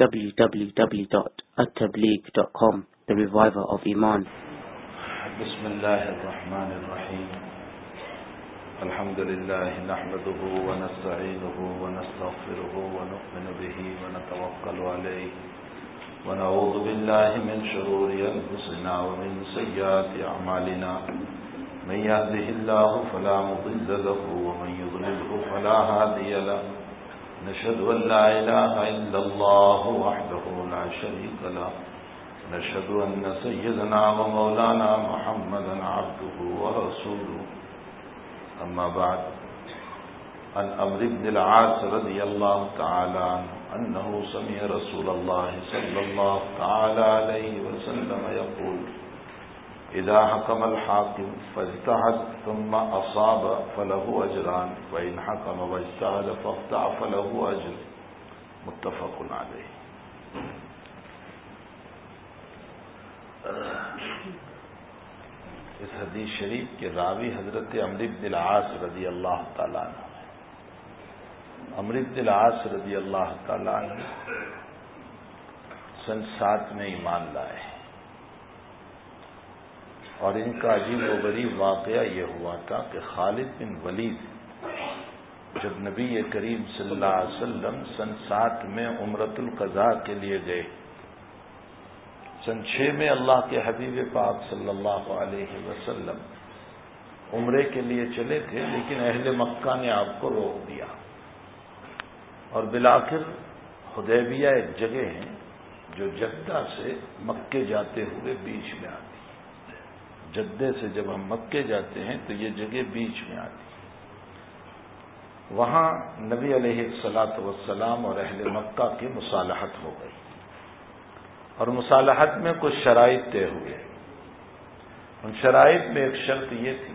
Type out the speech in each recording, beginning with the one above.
www.attableek.com The Reviver of Iman. بسم الله الرحمن الرحيم الحمد لله نحمده ونستعينه ونستغفره ونؤمن به ونتوكل عليه ونعوذ بالله من شرور أنفسنا ومن سيئات أعمالنا من يهده الله فلا مضل له ومن يضلله فلا هادي له نشهد أن لا إله إلا الله وحده لا شريك له. نشهد أن سيدنا ومولانا محمدا عبده ورسوله. أما بعد، عن أمر بن العاص رضي الله تعالى عنه، أنه سمع رسول الله صلى الله تعالى عليه وسلم يقول إذا حكم الحاكم فاجتهد ثم أصاب فله أجران وإن حكم واجتهد فاقطع فله أجر متفق عليه اس حدیث شریف کے راوی حضرت امرت العاص رضی اللہ تعالیٰ عنہ امرت العاص رضی اللہ تعالیٰ عنہ سن سات میں ایمان لائے۔ اور ان کا عجیب و غریب واقعہ یہ ہوا تھا کہ خالد بن ولید جب نبی کریم صلی اللہ علیہ وسلم سن سات میں عمرت القضاء کے لیے گئے، سن چھ میں اللہ کے حبیب پاک صلی اللہ علیہ وسلم عمرے کے لیے چلے تھے، لیکن اہل مکہ نے آپ کو روک دیا۔ اور بلاخر حدیبیہ ایک جگہ ہے جو جدہ سے مکے جاتے ہوئے بیچ میں آتی۔ جدے سے جب ہم مکے جاتے ہیں تو یہ جگہ بیچ میں آتی ہے وہاں نبی علیہ السلاۃ وسلام اور اہل مکہ کی مصالحت ہو گئی۔ اور مصالحت میں کچھ شرائط طے ہوئے۔ ان شرائط میں ایک شرط یہ تھی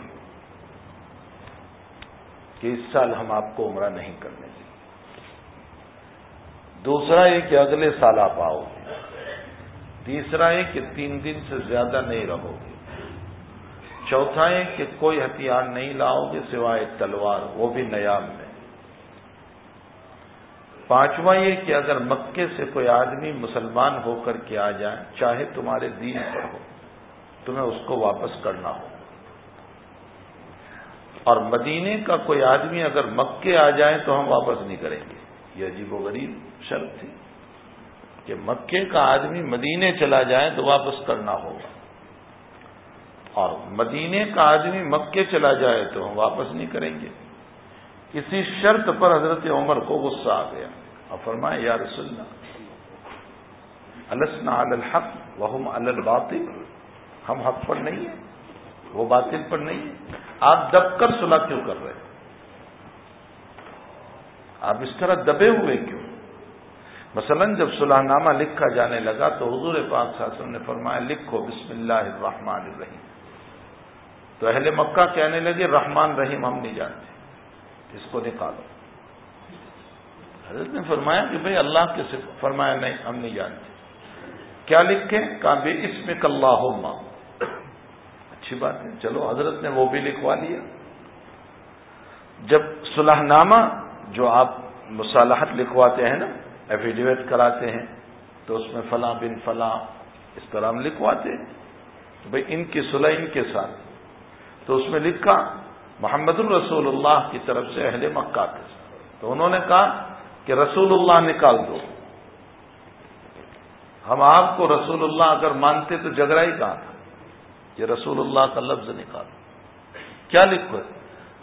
کہ اس سال ہم آپ کو عمرہ نہیں کرنے دیں۔ دوسرا یہ کہ اگلے سال آپ آؤ گے۔ تیسرا یہ کہ تین دن سے زیادہ نہیں رہو گے۔ چوتھا یہ کہ کوئی ہتھیار نہیں لاؤ گے سوائے تلوار، وہ بھی نیام میں۔ پانچواں یہ کہ اگر مکے سے کوئی آدمی مسلمان ہو کر کے آ جائے، چاہے تمہارے دین پر ہو، تمہیں اس کو واپس کرنا ہو۔ اور مدینے کا کوئی آدمی اگر مکے آ جائے تو ہم واپس نہیں کریں گے۔ یہ عجیب و غریب شرط تھی کہ مکے کا آدمی مدینے چلا جائے تو واپس کرنا ہوگا۔ اور مدینے کا آدمی مکے چلا جائے تو ہم واپس نہیں کریں گے۔ اسی شرط پر حضرت عمر کو غصہ آ گیا۔ اور فرمائے یا رسول اللہ، السنا الحق وہم الباطل۔ ہم حق پر نہیں ہیں، وہ باطل پر نہیں ہے آپ دب کر صلح کیوں کر رہے ہیں؟ آپ اس طرح دبے ہوئے کیوں؟ مثلا جب صلح نامہ لکھا جانے لگا تو حضور پاک شاسن نے فرمایا، لکھو بسم اللہ الرحمن الرحیم۔ تو اہل مکہ کہنے لگے، رحمان رحیم، ہم نہیں جانتے۔ اس کو نکالو۔ حضرت نے فرمایا کہ بھئی اللہ کے صرف فرمایا نہیں، ہم نہیں جانتے۔ کیا لکھیں؟ کہا، بے اس میں کلّہ ہو ماں اچھی بات ہے۔ چلو، حضرت نے وہ بھی لکھوا لیا۔ جب صلح نامہ جو آپ مصالحت لکھواتے ہیں نا ایفیڈیویٹ کراتے ہیں، تو اس میں فلاں بن فلاں اس طرح ہم لکھواتے ہیں۔ تو بھائی، ان کی صلح ان کے ساتھ۔ تو اس میں لکھا، محمد الرسول اللہ کی طرف سے اہل مکہ کے تو انہوں نے کہا کہ رسول اللہ نکال دو۔ ہم آپ کو رسول اللہ اگر مانتے تو جگرا ہی کہا تھا؟ یہ رسول اللہ کا لفظ نکالو کیا لکھو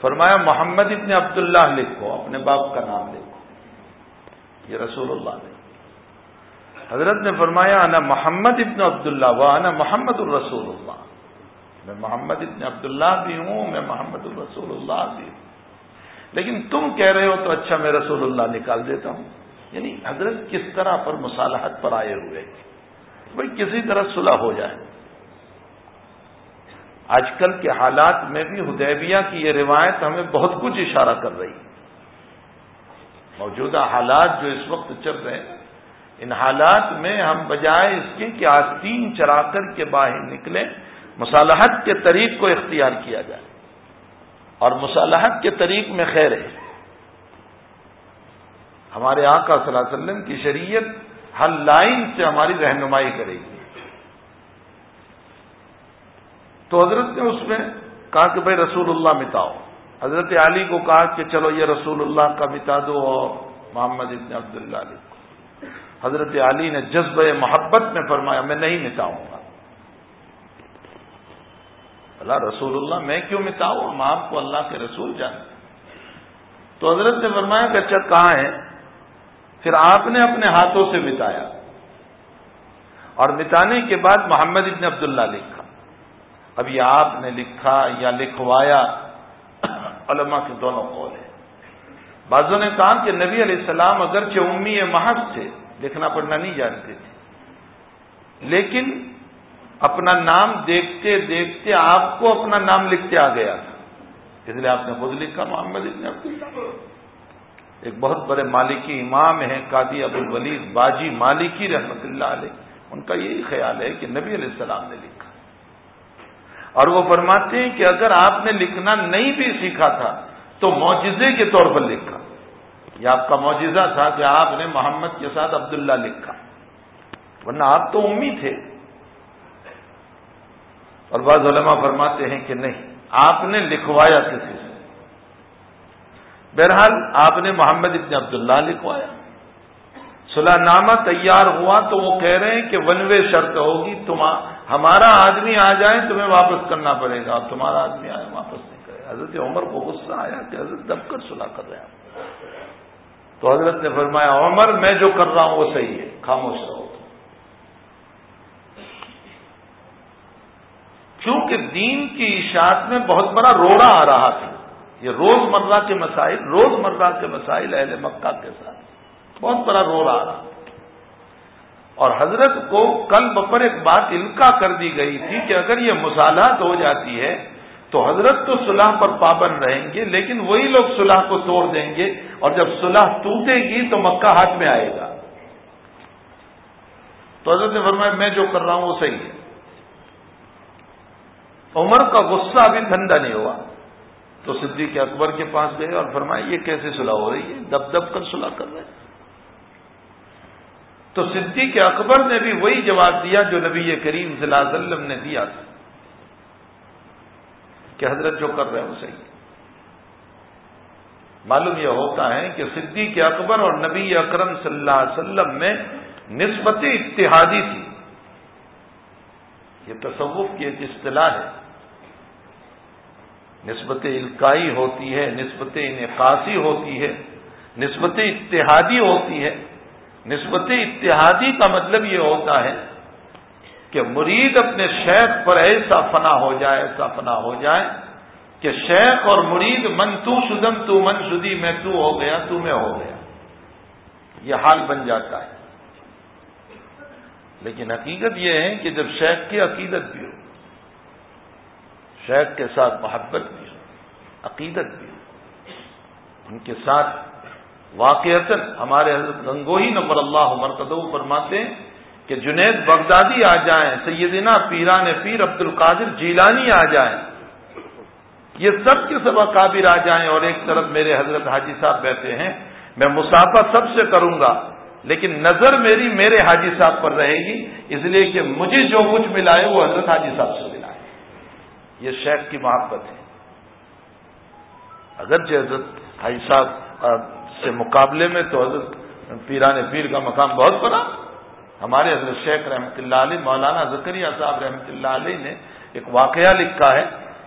فرمایا، محمد ابن عبداللہ لکھو، اپنے باپ کا نام لکھو۔ یہ رسول اللہ نے۔ حضرت نے فرمایا، انا محمد ابن عبداللہ و انا محمد الرسول اللہ۔ میں محمد ابن عبداللہ بھی ہوں، میں محمد الرسول اللہ بھی ہوں۔ لیکن تم کہہ رہے ہو تو اچھا میں رسول اللہ نکال دیتا ہوں۔ یعنی حضرت کس طرح پر مصالحت پر آئے ہوئے؟ بھائی کسی طرح صلح ہو جائے۔ آج کل کے حالات میں بھی حدیبیہ کی یہ روایت ہمیں بہت کچھ اشارہ کر رہی۔ ہے موجودہ حالات جو اس وقت چل رہے ہیں، ان حالات میں ہم بجائے اس کے کہ آستین چرا کر کے باہر نکلیں۔ مصالحت کے طریق کو اختیار کیا جائے۔ اور مصالحت کے طریق میں خیر ہے۔ ہمارے آقا صلی اللہ علیہ وسلم کی شریعت ہر لائن سے ہماری رہنمائی کرے گی۔ تو حضرت نے اس میں کہا کہ بھائی رسول اللہ مٹاؤ۔ حضرت علی کو کہا کہ چلو یہ رسول اللہ کا مٹا دو اور محمد ابن عبداللہ علی کو۔ حضرت علی نے جذب محبت میں فرمایا، میں نہیں مٹاؤں گا۔ اللہ رسول اللہ، میں کیوں مٹاؤں؟ ہم آپ کو اللہ کے رسول جانتے تو حضرت نے فرمایا کہ اچھا کہاں ہے؟ پھر آپ نے اپنے ہاتھوں سے مٹایا۔ اور مٹانے کے بعد محمد ابن عبداللہ لکھا۔ اب یہ آپ نے لکھا یا لکھوایا۔ علماء کے دونوں قول ہیں۔ بعضوں نے کہا کہ نبی علیہ السلام اگرچہ امی محض تھے لکھنا پڑھنا نہیں جانتے تھے۔ لیکن اپنا نام دیکھتے دیکھتے آپ کو اپنا نام لکھتے آ گیا۔ تھا اس لیے آپ نے خود لکھا، محمد ابن عبداللہ۔ ایک بہت بڑے مالکی امام ہیں قادی ابو الولید باجی مالکی رحمت اللہ علیہ۔ ان کا یہی خیال ہے کہ نبی علیہ السلام نے لکھا۔ اور وہ فرماتے ہیں کہ اگر آپ نے لکھنا نہیں بھی سیکھا تھا، تو معجزے کے طور پر لکھا۔ یہ آپ کا معجزہ تھا کہ آپ نے محمد کے ساتھ عبداللہ لکھا۔ ورنہ آپ تو امی تھے۔ اور بعض علماء فرماتے ہیں کہ نہیں، آپ نے لکھوایا کسی سے۔ بہرحال آپ نے محمد ابن عبداللہ لکھوایا۔ صلاح نامہ تیار ہوا تو وہ کہہ رہے ہیں کہ ون وے شرط ہوگی تم ہمارا آدمی آ جائے، تمہیں واپس کرنا پڑے گا۔ تمہارا آدمی آئے، واپس نہیں کرے حضرت عمر کو غصہ آیا کہ حضرت دب کر صلاح کر رہے ہیں۔ تو حضرت نے فرمایا، عمر، میں جو کر رہا ہوں وہ صحیح ہے، خاموش رہو۔ کیونکہ دین کی اشاعت میں بہت بڑا روڑا آ رہا تھا۔ یہ روز مرہ کے مسائل روز مرہ کے مسائل اہل مکہ کے ساتھ بہت بڑا رول آ رہا اور حضرت کو کل بپر ایک بات انکا کر دی گئی تھی کہ اگر یہ مصالحت ہو جاتی ہے تو حضرت تو صلح پر پابند رہیں گے، لیکن وہی لوگ صلح کو توڑ دیں گے اور جب صلح ٹوٹے گی تو مکہ ہاتھ میں آئے گا۔ تو حضرت نے فرمایا، میں جو کر رہا ہوں وہ صحیح ہے۔ عمر کا غصہ ابھی ٹھنڈا نہیں ہوا۔ تو صدیق اکبر کے پاس گئے اور فرمایا یہ کیسے صلح ہو رہی ہے؟ دب دب کر صلح کر رہے ہیں۔ تو صدیق اکبر نے بھی وہی جواب دیا جو نبی کریم صلی اللہ علیہ وسلم نے دیا تھا، کہ حضرت جو کر رہے ہیں وہ صحیح معلوم یہ ہوتا ہے کہ صدیق اکبر اور نبی اکرم صلی اللہ علیہ وسلم میں نسبت اتحادی تھی۔ یہ تصوف کی ایک اصطلاح ہے۔ نسبت الکائی ہوتی ہے، نسبت انعقاسی ہوتی ہے، نسبت اتحادی ہوتی ہے۔ نسبت اتحادی کا مطلب یہ ہوتا ہے کہ مرید اپنے شیخ پر ایسا فنا ہو جائے، ایسا فنا ہو جائے کہ شیخ اور مرید من تو شدم تو من شدی، میں تو ہو گیا، تو میں ہو گیا۔ یہ حال بن جاتا ہے۔ لیکن حقیقت یہ ہے کہ جب شیخ کی عقیدت بھی ہو شیخ کے ساتھ محبت بھی ہو، عقیدت بھی ہو۔ ان کے ساتھ واقعات ہمارے حضرت گنگوہی نمبر اللہ مرکز فرماتے ہیں کہ جنید بغدادی آ جائیں، سیدنا پیران پیر عبد القادر جیلانی آ جائیں۔ یہ سب کے سب اکابر آ جائیں اور ایک طرف میرے حضرت حاجی صاحب بیٹھے ہیں۔ میں مسافہ سب سے کروں گا، لیکن نظر میری میرے حاجی صاحب پر رہے گی، اس لیے کہ مجھے جو کچھ ملا ہے وہ حضرت حاجی صاحب سے۔ یہ شیخ کی محبت ہے۔ اگرچہ جی حضرت حاجی صاحب سے مقابلے میں تو حضرت پیران پیر کا مقام بہت بڑا۔ ہمارے حضرت شیخ رحمۃ اللہ علیہ، مولانا زکریہ صاحب رحمۃ اللہ علیہ نے ایک واقعہ لکھا ہے۔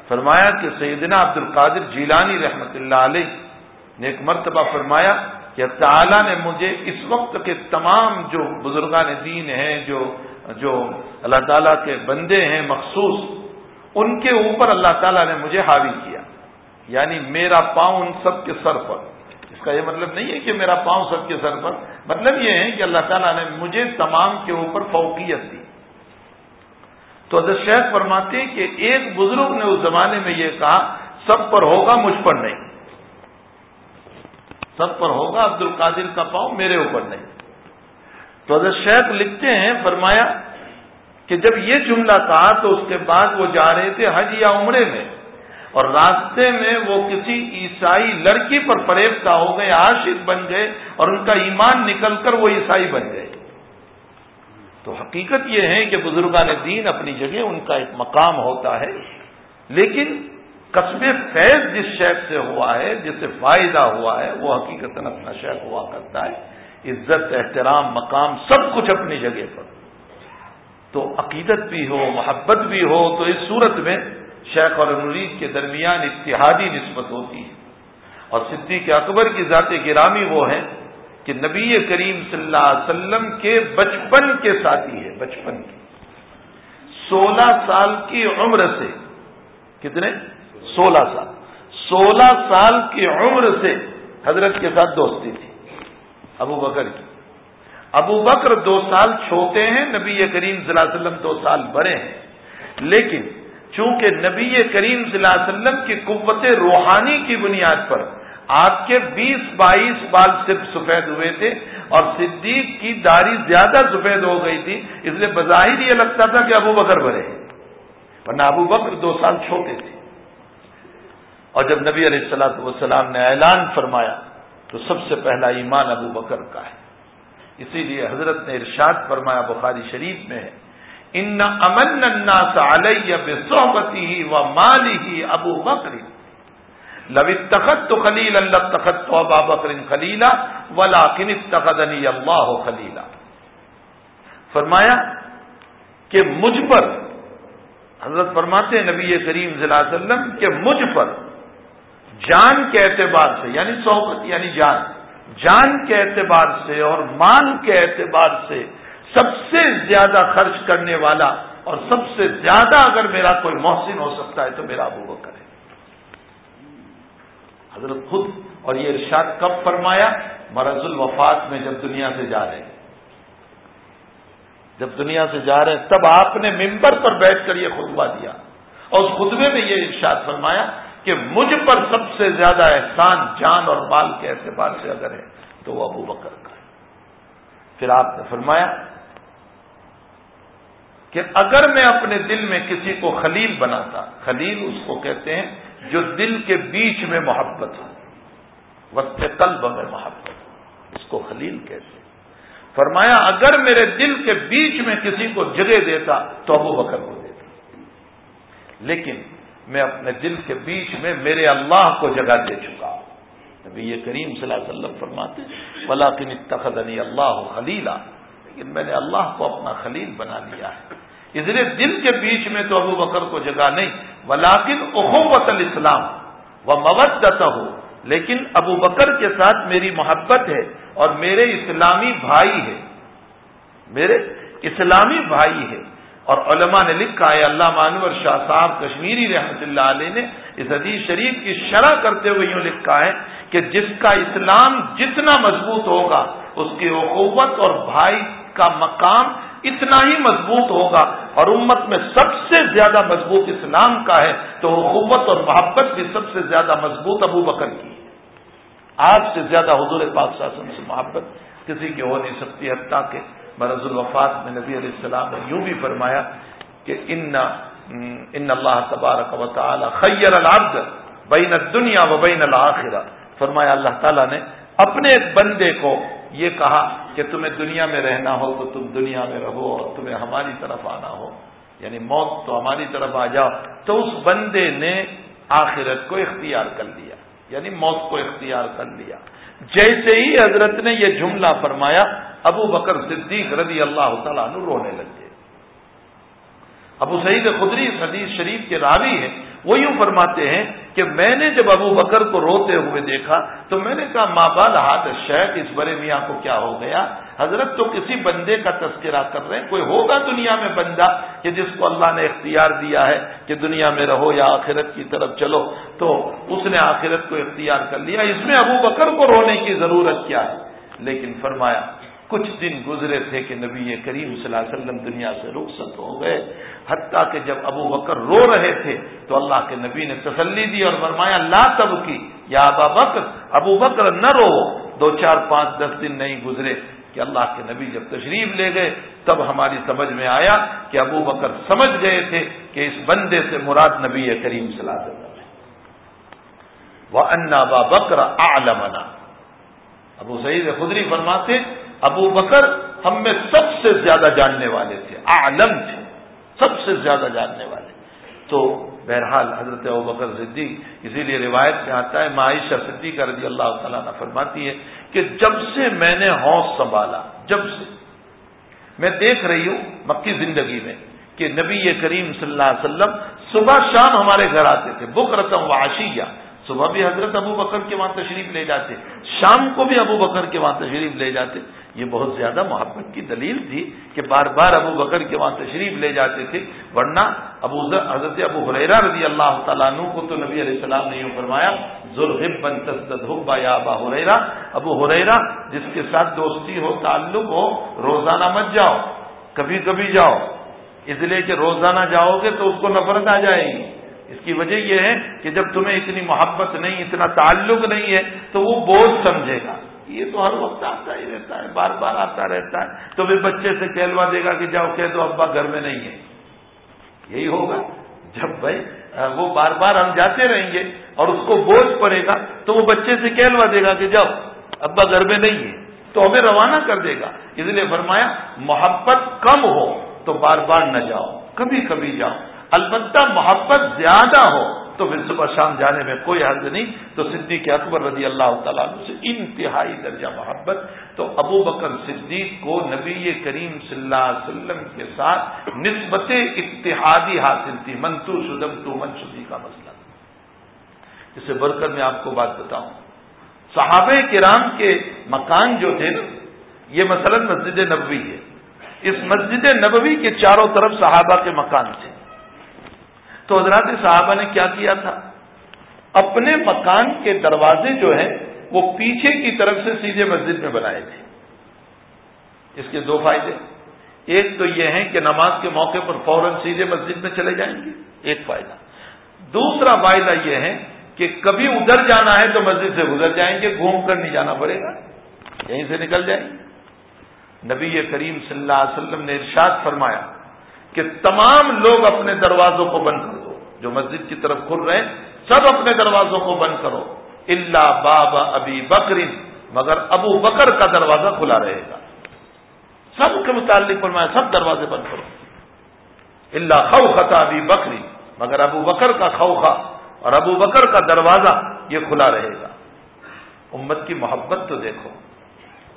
فرمایا کہ سیدنا عبد القادر جیلانی رحمۃ اللہ علیہ نے ایک مرتبہ فرمایا کہ تعالیٰ نے مجھے اس وقت کے تمام جو بزرگان دین ہیں، جو جو اللہ تعالیٰ کے بندے ہیں، مخصوص ان کے اوپر اللہ تعالیٰ نے مجھے حاوی کیا۔ یعنی میرا پاؤں ان سب کے سر پر۔ اس کا یہ مطلب نہیں ہے کہ میرا پاؤں سب کے سر پر۔ مطلب یہ ہے کہ اللہ تعالیٰ نے مجھے تمام کے اوپر فوقیت دی۔ تو حضرت شیخ فرماتے ہیں کہ ایک بزرگ نے اس زمانے میں یہ کہا، سب پر ہوگا، مجھ پر نہیں۔ سب پر ہوگا عبد القادر کا پاؤں میرے اوپر نہیں۔ تو حضرت شیخ لکھتے ہیں، فرمایا کہ جب یہ جملہ کہا تو اس کے بعد وہ جا رہے تھے حج یا عمرے میں۔ اور راستے میں وہ کسی عیسائی لڑکی پر فریب ہو گئے، عاشق بن گئے اور ان کا ایمان نکل کر وہ عیسائی بن گئے۔ تو حقیقت یہ ہے کہ بزرگان دین اپنی جگہ ان کا ایک مقام ہوتا ہے، لیکن قصب فیض جس شیخ سے ہوا ہے جس سے فائدہ ہوا ہے، وہ حقیقت اپنا شیخ ہوا کرتا ہے۔ عزت، احترام، مقام، سب کچھ اپنی جگہ پر۔ تو عقیدت بھی ہو، محبت بھی ہو، تو اس صورت میں شیخ اور مرید کے درمیان اتحادی نسبت ہوتی ہے۔ اور صدیق اکبر کی ذات گرامی وہ ہے کہ نبی کریم صلی اللہ علیہ وسلم کے بچپن کے ساتھی ہے، بچپن کے۔ سولہ سال کی عمر سے، کتنے؟ سولہ سال۔ سولہ سال کی عمر سے حضرت کے ساتھ دوستی تھی، ابو بکر کی۔ ابو بکر دو سال چھوٹے ہیں، نبی کریم صلی اللہ علیہ وسلم دو سال بڑے ہیں۔ لیکن چونکہ نبی کریم صلی اللہ علیہ وسلم کی قوت روحانی کی بنیاد پر آپ کے بیس بائیس بال صرف سفید ہوئے تھے اور صدیق کی داڑھی زیادہ سفید ہو گئی تھی، اس لیے بظاہر یہ لگتا تھا کہ ابو بکر بڑے ورنہ ابو بکر دو سال چھوٹے تھے۔ اور جب نبی علیہ السلاۃ والسلام نے اعلان فرمایا تو سب سے پہلا ایمان ابو بکر کا ہے۔ اسی لیے حضرت نے ارشاد فرمایا بخاری شریف میں ہے، ان امن علیہ بے صحبتی ہی و مالی ہی ابو بکری لب تخت تو خلیل اللہ تخت تو ابا بکر خلیلا ولا کن تخت علی اللہ خلیلا۔ فرمایا کہ مجھ پر، حضرت فرماتے ہیں نبی کریم صلی اللہ علیہ وسلم، کہ مجھ پر جان کے اعتبار سے یعنی صحبت یعنی جان جان کے اعتبار سے اور مان کے اعتبار سے سب سے زیادہ خرچ کرنے والا اور سب سے زیادہ اگر میرا کوئی محسن ہو سکتا ہے تو میرا ابو بکر ہے۔ حضرت خود اور یہ ارشاد کب فرمایا؟ مرض الوفات میں جب دنیا سے جا رہے ہیں۔ جب دنیا سے جا رہے ہیں، تب آپ نے ممبر پر بیٹھ کر یہ خطبہ دیا۔ اور اس خطبے میں یہ ارشاد فرمایا کہ مجھ پر سب سے زیادہ احسان جان اور بال کے اعتبار سے اگر ہے تو وہ ابو بکر کا ہے۔ پھر آپ نے فرمایا کہ اگر میں اپنے دل میں کسی کو خلیل بناتا، خلیل اس کو کہتے ہیں جو دل کے بیچ میں محبت ہو، وقت قلب میں محبت ہو، اس کو خلیل کہتے ہیں۔ فرمایا اگر میرے دل کے بیچ میں کسی کو جگہ دیتا تو ابو بکر کو دیتا۔ لیکن میں اپنے دل کے بیچ میں میرے اللہ کو جگہ دے چکا۔ ہوں نبی یہ کریم صلی اللہ علیہ وسلم فرماتے ولاکن اتخذنی اللہ خلیلا لیکن میں نے اللہ کو اپنا خلیل بنا لیا ہے۔ اس لیے دل کے بیچ میں تو ابو بکر کو جگہ نہیں۔ ولاکن اخوت الاسلام و مودت ہو لیکن ابو بکر کے ساتھ میری محبت ہے اور میرے اسلامی بھائی ہے۔ میرے اسلامی بھائی ہے۔ اور علماء نے لکھا ہے اللہ مانور شاہ صاحب کشمیری رحمت اللہ علیہ نے اس حدیث شریف کی شرح کرتے ہوئے یوں لکھا ہے کہ جس کا اسلام جتنا مضبوط ہوگا، اس کی اخوت اور بھائی کا مقام اتنا ہی مضبوط ہوگا اور امت میں سب سے زیادہ مضبوط اسلام کا ہے، تو اخوت اور محبت بھی سب سے زیادہ مضبوط ابو بکر کی ہے۔ آج سے زیادہ حضور پاک شاسن سے محبت کسی کی ہو نہیں سکتی، حتیٰ کہ مرض الوفات میں نبی علیہ السلام نے یوں بھی فرمایا کہ ان ان اللہ تبارک و تعالی خیر العبد بین الدنیا و بین الآخرہ فرمایا اللہ تعالیٰ نے اپنے ایک بندے کو یہ کہا کہ تمہیں دنیا میں رہنا ہو تو تم دنیا میں رہو اور تمہیں ہماری طرف آنا ہو۔ یعنی موت تو ہماری طرف آ جاؤ۔ تو اس بندے نے آخرت کو اختیار کر لیا۔ یعنی موت کو اختیار کر لیا۔ جیسے ہی حضرت نے یہ جملہ فرمایا، ابو بکر صدیق رضی اللہ تعالیٰ عنہ رونے لگے ابو سعید خدری حدیث شریف کے راوی ہیں۔ وہ یوں فرماتے ہیں کہ میں نے جب ابو بکر کو روتے ہوئے دیکھا تو میں نے کہا، ماں بال ہاتھ شیخ، اس بڑے میاں کو کیا ہو گیا؟ حضرت تو کسی بندے کا تذکرہ کر رہے ہیں، کوئی ہوگا دنیا میں بندہ کہ جس کو اللہ نے اختیار دیا ہے کہ دنیا میں رہو یا آخرت کی طرف چلو؟ تو اس نے آخرت کو اختیار کر لیا۔ اس میں ابو بکر کو رونے کی ضرورت کیا ہے؟ لیکن فرمایا کچھ دن گزرے تھے کہ نبی کریم صلی اللہ علیہ وسلم دنیا سے رخصت ہو گئے، حتیٰ کہ جب ابو بکر رو رہے تھے تو اللہ کے نبی نے تسلی دی اور فرمایا، لا تب کی یا ابا بکر، ابو بکر نہ رو۔ دو چار پانچ دس دن نہیں گزرے کہ اللہ کے نبی جب تشریف لے گئے، تب ہماری سمجھ میں آیا کہ ابو بکر سمجھ گئے تھے کہ اس بندے سے مراد نبی کریم صلی اللہ علیہ وسلم وہ انا با بکر آلمنا ابو سعید خدری فرماتے ابو بکر ہم میں سب سے زیادہ جاننے والے تھے عالم تھے، سب سے زیادہ جاننے والے۔ تو بہرحال حضرت ابو بکر صدیق، اسی لیے روایت میں آتا ہے معاشہ صدیق رضی اللہ تعالیٰ نے فرماتی ہے کہ جب سے میں نے حوص سنبھالا، جب سے میں دیکھ رہی ہوں مکی زندگی میں کہ نبی کریم صلی اللہ علیہ وسلم صبح شام ہمارے گھر آتے تھے بک رتم و آشیہ صبح بھی حضرت ابو بکر کے وہاں تشریف لے جاتے، شام کو بھی ابو بکر کے وہاں تشریف لے جاتے۔ یہ بہت زیادہ محبت کی دلیل تھی کہ بار بار ابو بکر کے وہاں تشریف لے جاتے تھے۔ ورنہ ابو حضرت ابو حریرا رضی اللہ تعالیٰ عنہ کو تو نبی علیہ السلام نے یوں فرمایا ذوالحب بن حبا یا ابا حریرا ابو حریرا جس کے ساتھ دوستی ہو، تعلق ہو، روزانہ مت جاؤ، کبھی کبھی جاؤ۔ اس لیے کہ روزانہ جاؤ گے تو اس کو نفرت آ جائے گی۔ اس کی وجہ یہ ہے کہ جب تمہیں اتنی محبت نہیں، اتنا تعلق نہیں ہے، تو وہ بوجھ سمجھے گا۔ یہ تو ہر وقت آتا ہی رہتا ہے، بار بار آتا رہتا ہے۔ تو پھر بچے سے کہلوا دے گا کہ جاؤ کہہ دو ابا گھر میں نہیں ہے۔ یہی ہوگا۔ جب بھائی، وہ بار بار ہم جاتے رہیں گے اور اس کو بوجھ پڑے گا، تو وہ بچے سے کہلوا دے گا کہ جاؤ، ابا گھر میں نہیں ہے۔ تو ہمیں روانہ کر دے گا۔ اس لیے فرمایا، محبت کم ہو تو بار بار نہ جاؤ، کبھی کبھی جاؤ۔ البتہ محبت زیادہ ہو تو پھر صبح شام جانے میں کوئی حرض نہیں۔ تو صدیق اکبر رضی اللہ تعالیٰ سے انتہائی درجہ محبت۔ تو ابو بکر صدیق کو نبی کریم صلی اللہ علیہ وسلم کے ساتھ نسبت اتحادی حاصل تھی، منتو شدم تو منشدی کا مسئلہ۔ اسے بڑھ کر میں آپ کو بات بتاؤں۔ صحابہ کرام کے مکان جو تھے، یہ مثلا مسجد نبوی ہے۔ اس مسجد نبوی کے چاروں طرف صحابہ کے مکان تھے۔ تو حضرات صحابہ نے کیا کیا تھا؟ اپنے مکان کے دروازے جو ہیں، وہ پیچھے کی طرف سے سیدھے مسجد میں بنائے تھے۔ اس کے دو فائدے۔ ایک تو یہ ہے کہ نماز کے موقع پر فوراً سیدھے مسجد میں چلے جائیں گے، ایک فائدہ۔ دوسرا فائدہ یہ ہے کہ کبھی ادھر جانا ہے تو مسجد سے گزر جائیں گے، گھوم کر نہیں جانا پڑے گا، یہیں سے نکل جائیں گے۔ نبی کریم صلی اللہ علیہ وسلم نے ارشاد فرمایا کہ تمام لوگ اپنے دروازوں کو بند کر جو مسجد کی طرف کھل رہے ہیں، سب اپنے دروازوں کو بند کرو۔ اللہ بابا ابھی بکری مگر ابو بکر کا دروازہ کھلا رہے گا۔ سب کے متعلق فرمایا، سب دروازے بند کرو۔ اللہ خو خطا ابھی بکری مگر ابو بکر کا خوخا اور ابو بکر کا دروازہ یہ کھلا رہے گا۔ امت کی محبت تو دیکھو۔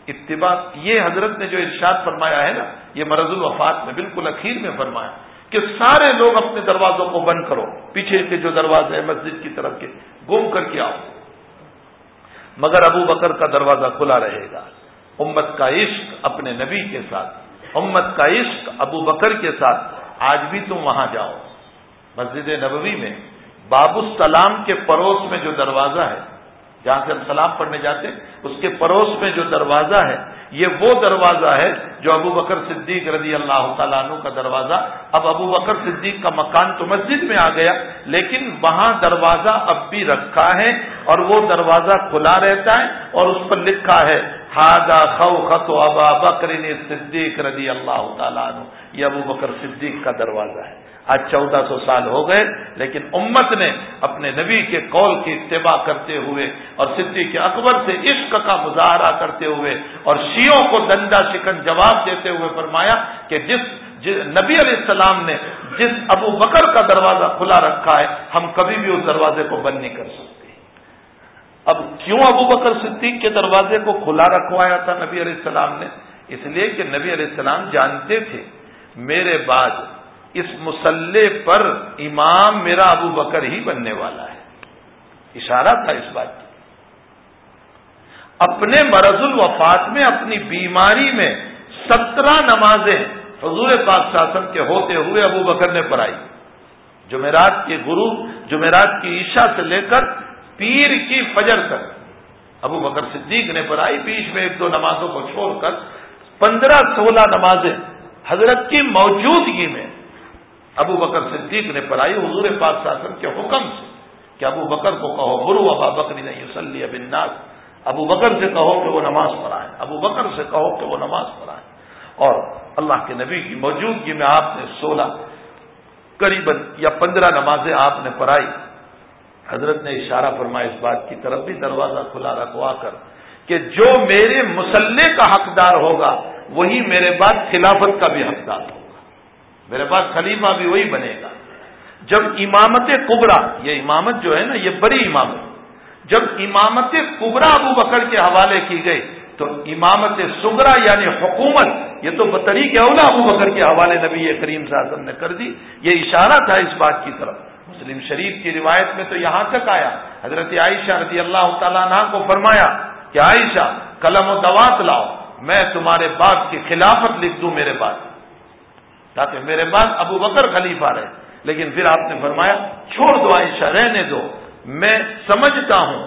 اتباع، یہ حضرت نے جو ارشاد فرمایا ہے نا، یہ مرض الوفات میں، بالکل اخیر میں فرمایا۔ کہ سارے لوگ اپنے دروازوں کو بند کرو، پیچھے کے جو دروازے ہیں، مسجد کی طرف کے، گم کر کے آؤ۔ مگر ابو بکر کا دروازہ کھلا رہے گا۔ امت کا عشق اپنے نبی کے ساتھ، امت کا عشق ابو بکر کے ساتھ۔ آج بھی تم وہاں جاؤ۔ مسجد نبوی میں باب السلام کے پڑوس میں جو دروازہ ہے جہاں سے ہم سلام پڑھنے جاتے اس کے پڑوس میں جو دروازہ ہے، یہ وہ دروازہ ہے جو ابو بکر صدیق رضی اللہ تعالیٰ عنہ کا دروازہ۔ اب ابو بکر صدیق کا مکان تو مسجد میں آ گیا، لیکن وہاں دروازہ اب بھی رکھا ہے اور وہ دروازہ کھلا رہتا ہے اور اس پر لکھا ہے ہاگا خو خط ابا بکر صدیق رضی اللہ تعالیٰ عنہ. یہ ابو بکر صدیق کا دروازہ ہے۔ آج چودہ سو سال ہو گئے، لیکن امت نے اپنے نبی کے قول کی اتباع کرتے ہوئے اور صدیق کے اکبر سے عشق کا مظاہرہ کرتے ہوئے اور شیوں کو دندا شکن جواب دیتے ہوئے فرمایا کہ جس نبی علیہ السلام نے جس ابو بکر کا دروازہ کھلا رکھا ہے، ہم کبھی بھی اس دروازے کو بند نہیں کر سکتے۔ اب کیوں ابو بکر صدیق کے دروازے کو کھلا رکھوایا تھا نبی علیہ السلام نے؟ اس لیے کہ نبی علیہ السلام جانتے تھے، میرے بعد اس مسلح پر امام میرا ابو بکر ہی بننے والا ہے۔ اشارہ تھا اس بات کی۔ اپنے مرض الوفات میں، اپنی بیماری میں سترہ نمازیں حضور پاک شاسن کے ہوتے ہوئے ابو بکر نے پڑھائی۔ جمعرات کے گرو جمعرات کی عشاء سے لے کر پیر کی فجر تک۔ ابو بکر صدیق نے پڑھائی بیچ میں ایک دو نمازوں کو چھوڑ کر پندرہ سولہ نمازیں حضرت کی موجودگی میں ابو بکر صدیق نے پڑھائی حضور پاک شاسن کے حکم سے کہ ابو بکر کو کہو برو ابا بکری نہیں وسلی اب ابو بکر سے کہو کہ وہ نماز پڑھائے ابو بکر سے کہو کہ وہ نماز پڑھائے اور اللہ کے نبی کی موجودگی میں آپ نے سولہ قریب یا پندرہ نمازیں آپ نے پڑھائی۔ حضرت نے اشارہ فرمایا اس بات کی طرف بھی دروازہ کھلا، رکھوا کر کہ جو میرے مسلح کا حقدار ہوگا، وہی میرے بعد خلافت کا بھی حقدار ہوگا۔ میرے پاس خلیفہ بھی وہی بنے گا۔ جب امامت کبرا، یہ امامت جو ہے نا، یہ بڑی امامت۔ جب امامت کبرا ابو بکر کے حوالے کی گئی، تو امامت سگرا یعنی حکومت، یہ تو بطریق اولا ابو بکر کے حوالے نبی کریم صاحب نے کر دی۔ یہ اشارہ تھا اس بات کی طرف۔ مسلم شریف کی روایت میں تو یہاں تک آیا۔ حضرت عائشہ رضی اللہ تعالیٰ عنہ کو فرمایا کہ عائشہ، قلم و دوات لاؤ، میں تمہارے باپ کی خلافت لکھ دوں میرے بعد۔ تاکہ میرے بعد ابو بکر خلیفہ رہے۔ لیکن پھر آپ نے فرمایا، چھوڑ دو عائشہ، رہنے دو۔ میں سمجھتا ہوں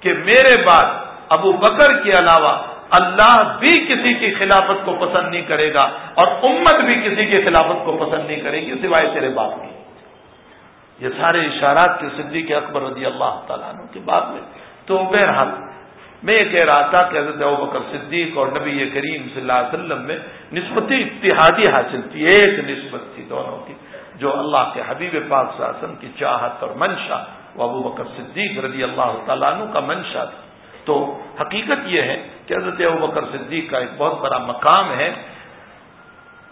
کہ میرے بعد ابو بکر کے علاوہ اللہ بھی کسی کی خلافت کو پسند نہیں کرے گا اور امت بھی کسی کی خلافت کو پسند نہیں کرے گی، سوائے تیرے باپ کی یہ سارے اشارات کے صدیق اکبر رضی اللہ تعالیٰ عنہ کے بعد میں۔ تو بہرحال میں یہ کہہ رہا تھا کہ حضرت ابو بکر صدیق اور نبی کریم صلی اللہ علیہ وسلم میں نسبتی اتحادی حاصل تھی، ایک نسبت تھی دونوں کی، جو اللہ کے حبیب پاک صلی اللہ علیہ وسلم کی چاہت اور منشا وہ ابو بکر صدیق رضی اللہ تعالیٰ عنہ کا منشا تھی تو حقیقت یہ ہے کہ حضرت ابو بکر صدیق کا ایک بہت بڑا مقام ہے۔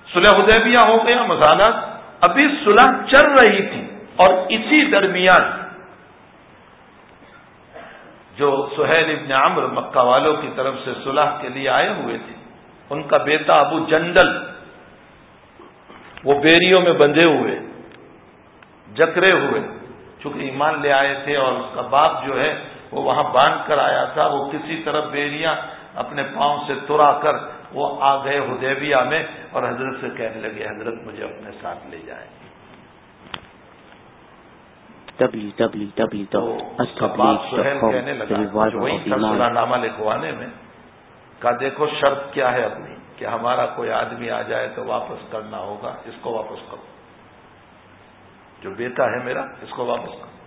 صلح حدیبیہ ہو گیا، مزالات ابھی صلح چل رہی تھی اور اسی درمیان جو سہیل ابن عمر مکہ والوں کی طرف سے صلح کے لیے آئے ہوئے تھے، ان کا بیٹا ابو جندل، وہ بیریوں میں بندھے ہوئے جکرے ہوئے، چونکہ ایمان لے آئے تھے اور اس کا باپ جو ہے، وہ وہاں باندھ کر آیا تھا، وہ کسی طرف بیریاں اپنے پاؤں سے ترا کر وہ آ گئے ہدیبیہ میں اور حضرت سے کہنے لگے، حضرت مجھے اپنے ساتھ لے جائیں۔ نامہ لکھوانے میں کہا دیکھو شرط کیا ہے اپنی کہ ہمارا کوئی آدمی آ جائے تو واپس کرنا ہوگا اس کو واپس کرو۔ جو بیٹا ہے میرا اس کو واپس کرو۔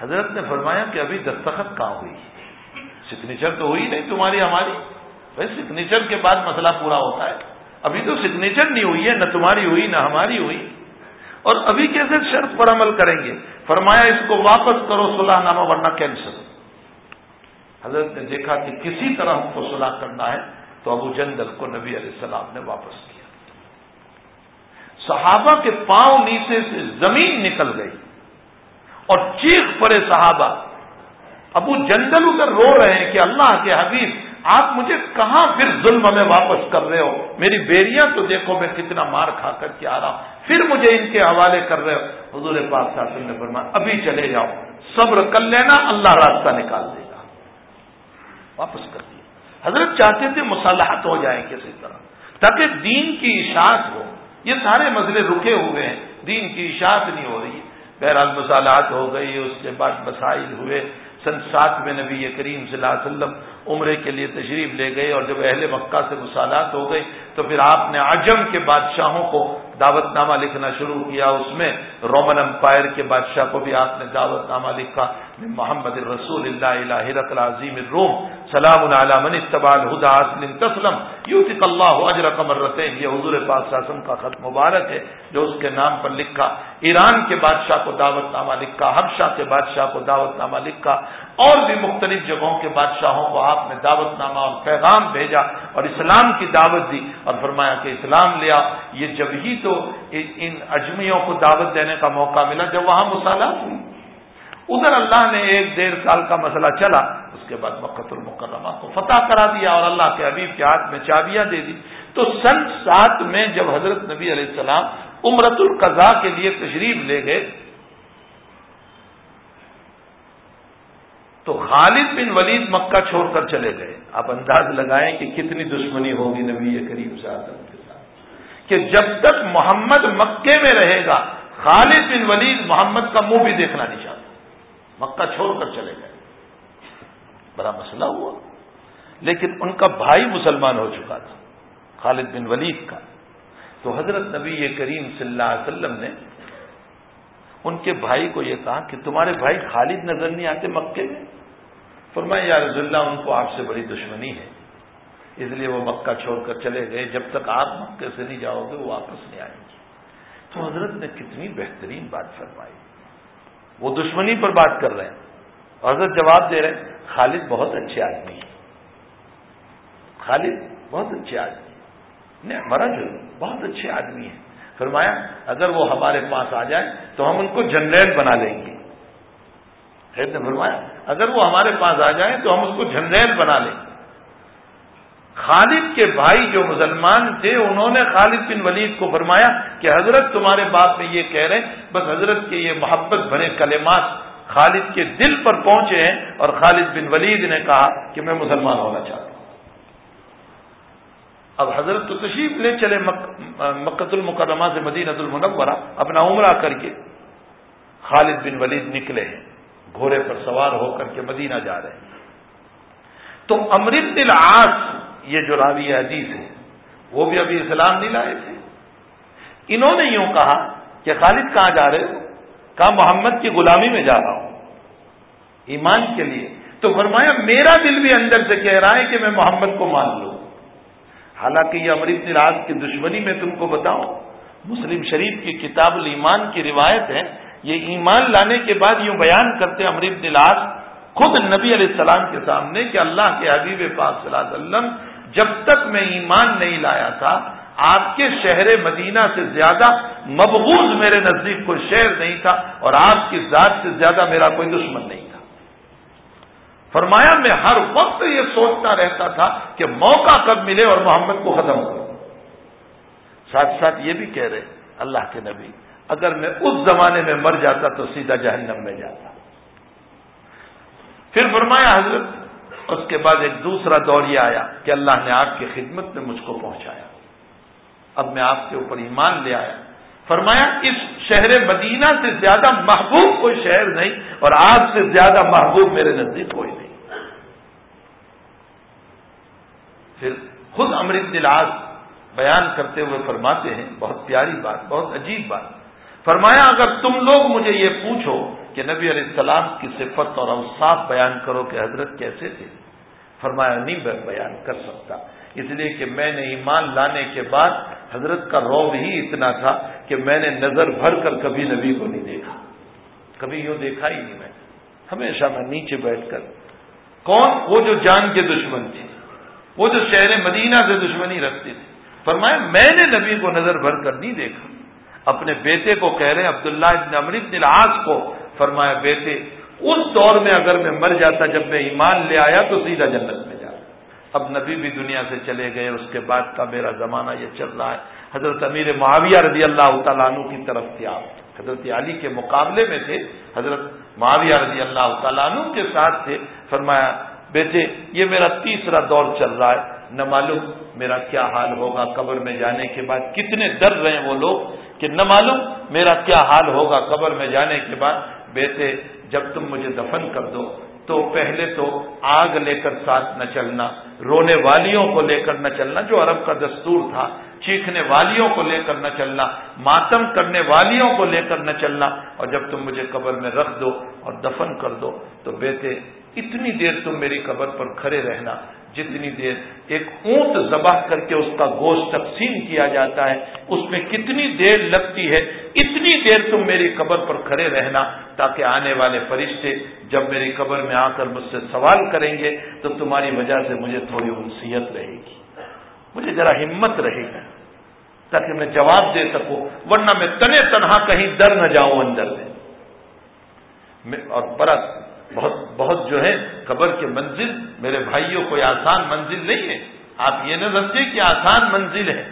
حضرت نے فرمایا کہ ابھی دستخط کہاں ہوئی؟ سگنیچر تو ہوئی نہیں تمہاری ہماری۔ بھائی سگنیچر کے بعد مسئلہ پورا ہوتا ہے۔ ابھی تو سگنیچر نہیں ہوئی ہے نہ تمہاری ہوئی نہ ہماری ہوئی۔ اور ابھی کیسے شرط پر عمل کریں گے؟ فرمایا، اس کو واپس کرو صلاح نامہ ورنہ کینسل۔ حضرت نے دیکھا کہ کسی طرح ہم کو صلاح کرنا ہے تو ابو جندل کو نبی علیہ السلام نے واپس کیا۔ صحابہ کے پاؤں نیچے سے زمین نکل گئی اور چیخ پڑے صحابہ۔ ابو جندل ادھر رو رہے ہیں کہ اللہ کے حبیب، آپ مجھے کہاں پھر ظلم میں واپس کر رہے ہو؟ میری بیریاں تو دیکھو، میں کتنا مار کھا کر کے آ رہا ہوں۔ پھر مجھے ان کے حوالے کر رہے ہو۔ حضور پاک صاحب نے فرمایا، ابھی چلے جاؤ، صبر کر لینا، اللہ راستہ نکال دے گا۔ واپس کر دیا۔ حضرت چاہتے تھے مصالحت ہو جائے کسی طرح، تاکہ دین کی اشاعت ہو۔ یہ سارے مسئلے رکے ہوئے ہیں، دین کی اشاعت نہیں ہو رہی۔ بہرحال مصالحات ہو گئی، اس کے بعد مسائل ہوئے۔ سن سات میں نبی کریم صلی اللہ علیہ وسلم عمرے کے لیے تشریف لے گئے اور جب اہل مکہ سے مسالات ہو گئی تو پھر آپ نے عجم کے بادشاہوں کو دعوت نامہ لکھنا شروع کیا، اس میں رومن امپائر کے بادشاہ کو بھی آپ نے دعوت نامہ لکھا محمد رسول اللہ الہ العظیم الروم، سلام من اتبال ہدا تسلم یوتق اللہ اجر قمر یہ حضور پاک شاسم کا خط مبارک ہے جو اس کے نام پر لکھا۔ ایران کے بادشاہ کو دعوت نامہ لکھا، حبشہ کے بادشاہ کو دعوت نامہ لکھا۔ اور بھی مختلف جگہوں کے بادشاہوں کو آپ نے دعوت نامہ اور پیغام بھیجا اور اسلام کی دعوت دی اور فرمایا کہ اسلام لیا یہ جب ہی تو ان اجمیوں کو دعوت دینے کا موقع ملا، جب وہاں مسالات ہوئی۔ ادھر اللہ نے ایک ڈیڑھ سال کا مسئلہ چلا، اس کے بعد مقت المکرمہ کو فتح کرا دیا اور اللہ کے حبیب کے ہاتھ میں چابیاں دے دی۔ تو سن سات میں جب حضرت نبی علیہ السلام امرت القضاء کے لیے تشریف لے گئے تو خالد بن ولید مکہ چھوڑ کر چلے گئے۔ آپ انداز لگائیں کہ کتنی دشمنی ہوگی نبی کریم صاحب کے ساتھ۔ کہ جب تک محمد مکے میں رہے گا، خالد بن ولید محمد کا منہ بھی دیکھنا نہیں چاہتا۔ مکہ چھوڑ کر چلے گئے۔ بڑا مسئلہ ہوا۔ لیکن ان کا بھائی مسلمان ہو چکا تھا، خالد بن ولید کا۔ تو حضرت نبی کریم صلی اللہ علیہ وسلم نے ان کے بھائی کو یہ کہا کہ تمہارے بھائی خالد نظر نہیں آتے مکے میں؟ فرمایا، یا رضی اللہ، ان کو آپ سے بڑی دشمنی ہے۔ اس لیے وہ مکہ چھوڑ کر چلے گئے۔ جب تک آپ مکے سے نہیں جاؤ گے، وہ واپس نہیں آئیں گے۔ تو حضرت نے کتنی بہترین بات فرمائی۔ وہ دشمنی پر بات کر رہے ہیں۔ حضرت جواب دے رہے ہیں، خالد بہت اچھے آدمی ہیں۔ خالد بہت اچھے آدمی مرض بہت اچھے آدمی ہیں۔ فرمایا، اگر وہ ہمارے پاس آ جائے تو ہم ان کو جنرل بنا لیں گے۔ نے فرمایا، اگر وہ ہمارے پاس آ جائیں تو ہم اس کو جنرل بنا لیں۔ گے خالد کے بھائی جو مسلمان تھے، انہوں نے خالد بن ولید کو فرمایا کہ حضرت تمہارے باپ میں یہ کہہ رہے ہیں، بس حضرت کے یہ محبت بھرے کلمات خالد کے دل پر پہنچے ہیں اور خالد بن ولید نے کہا کہ میں مسلمان ہونا چاہتا ہوں۔ اب حضرت تو تشریف لے چلے مکت المکرمہ سے مدینت المنورہ، اپنا عمرہ کر کے خالد بن ولید نکلے ہیں، گھوڑے پر سوار ہو کر کے مدینہ جا رہے ہیں۔ تو امرت العاص، یہ جو راوی حدیث ہے، وہ بھی ابھی اسلام نہیں لائے تھے۔ انہوں نے یوں کہا کہ خالد کہاں جا رہے ہو؟ کہا، محمد کی غلامی میں جا رہا ہوں۔ ایمان کے لیے۔ تو فرمایا، میرا دل بھی اندر سے کہہ رہا ہے کہ میں محمد کو مان لوں۔ حالانکہ یہ امرت نراز کی دشمنی میں تم کو بتاؤں، مسلم شریف کی کتاب الایمان کی روایت ہے، یہ ایمان لانے کے بعد یوں بیان کرتے امرت نلاز خود نبی علیہ السلام کے سامنے کہ اللہ کے حبیب پاک صلی اللہ علیہ وسلم جب تک میں ایمان نہیں لایا تھا، آپ کے شہر مدینہ سے زیادہ مبغوض میرے نزدیک کوئی شہر نہیں تھا اور آپ کی ذات سے زیادہ میرا کوئی دشمن نہیں تھا۔ فرمایا میں ہر وقت یہ سوچتا رہتا تھا کہ موقع کب ملے اور محمد کو ختم کروں ساتھ ساتھ یہ بھی کہہ رہے اللہ کے نبی، اگر میں اس زمانے میں مر جاتا تو سیدھا جہنم میں جاتا۔ پھر فرمایا حضرت، اس کے بعد ایک دوسرا دور یہ آیا کہ اللہ نے آپ کی خدمت میں مجھ کو پہنچایا۔ اب میں آپ کے اوپر ایمان لے آیا۔ فرمایا، اس شہر مدینہ سے زیادہ محبوب کوئی شہر نہیں اور آپ سے زیادہ محبوب میرے نزدیک کوئی نہیں۔ پھر خود امرت دلاس بیان کرتے ہوئے فرماتے ہیں، بہت پیاری بات، بہت عجیب بات۔ فرمایا، اگر تم لوگ مجھے یہ پوچھو کہ نبی علیہ السلام کی صفت اور اوصاف بیان کرو کہ حضرت کیسے تھے۔ فرمایا، نہیں بیان کر سکتا۔ اس لیے کہ میں نے ایمان لانے کے بعد حضرت کا روب ہی اتنا تھا کہ میں نے نظر بھر کر کبھی نبی کو نہیں دیکھا۔ کبھی یوں دیکھا ہی نہیں میں۔ ہمیشہ میں نیچے بیٹھ کر۔ کون؟ وہ جو جان کے دشمن تھے۔ وہ جو شہر مدینہ سے دشمنی رکھتے تھے۔ فرمایا، میں نے نبی کو نظر بھر کر نہیں دیکھا۔ اپنے بیٹے کو کہہ رہے ہیں، عبداللہ ابن امرت نلاز کو۔ فرمایا، بیٹے، اس دور میں اگر میں مر جاتا، جب میں ایمان لے آیا تو سیدھا جنت میں جاتا اب نبی بھی دنیا سے چلے گئے اس کے بعد کا میرا زمانہ یہ چل رہا ہے۔ حضرت امیر معاویہ رضی اللہ تعالیٰ عنہ کی طرف تھے آپ، حضرت علی کے مقابلے میں تھے۔ حضرت معاویہ رضی اللہ تعالیٰ عنہ کے ساتھ تھے۔ فرمایا بیٹے، یہ میرا تیسرا دور چل رہا ہے۔ نہ معلوم میرا کیا حال ہوگا قبر میں جانے کے بعد۔ کتنے ڈر رہے ہیں وہ لوگ کہ نہ معلوم میرا کیا حال ہوگا قبر میں جانے کے بعد۔ بیٹے، جب تم مجھے دفن کر دو تو پہلے تو آگ لے کر ساتھ نہ چلنا، رونے والیوں کو لے کر نہ چلنا، جو عرب کا دستور تھا، چیخنے والیوں کو لے کر نہ چلنا، ماتم کرنے والیوں کو لے کر نہ چلنا، اور جب تم مجھے قبر میں رکھ دو اور دفن کر دو، تو بیٹے، اتنی دیر تم میری قبر پر کھڑے رہنا، جتنی دیر ایک اونٹ ذبح کر کے اس کا گوشت تقسیم کیا جاتا ہے، اس میں کتنی دیر لگتی ہے اتنی دیر تم میری قبر پر کھڑے رہنا تاکہ آنے والے فرشتے جب میری قبر میں آ کر مجھ سے سوال کریں گے تو تمہاری وجہ سے مجھے تھوڑی انسیت رہے گی۔ مجھے ذرا ہمت رہے گی تاکہ میں جواب دے سکوں، ورنہ میں تنے تنہا کہیں در نہ جاؤں اندر میں۔ اور برس بہت بہت جو ہے قبر کے منزل، میرے بھائیوں کوئی آسان منزل نہیں ہے۔ آپ یہ نہ سمجھے کہ آسان منزل ہے۔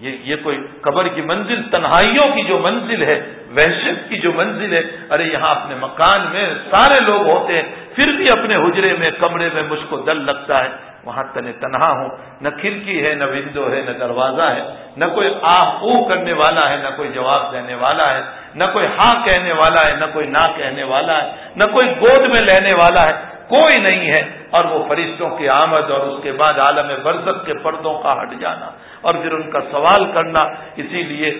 یہ یہ کوئی قبر کی منزل، تنہائیوں کی جو منزل ہے، وحشت کی جو منزل ہے، ارے یہاں اپنے مکان میں سارے لوگ ہوتے ہیں، پھر بھی اپنے حجرے میں، کمرے میں مجھ کو دل لگتا ہے۔ وہاں تنے تنہا ہوں، نہ کھڑکی ہے، نہ ونڈو ہے، نہ دروازہ ہے، نہ کوئی آ او کرنے والا ہے، نہ کوئی جواب دینے والا ہے، نہ کوئی ہاں کہنے والا ہے، نہ کوئی نہ کہنے والا ہے، نہ کوئی گود میں لینے والا ہے، کوئی نہیں ہے۔ اور وہ فرشتوں کی آمد اور اس کے بعد عالم برزت کے پردوں کا ہٹ جانا۔ اور پھر ان کا سوال کرنا اسی لیے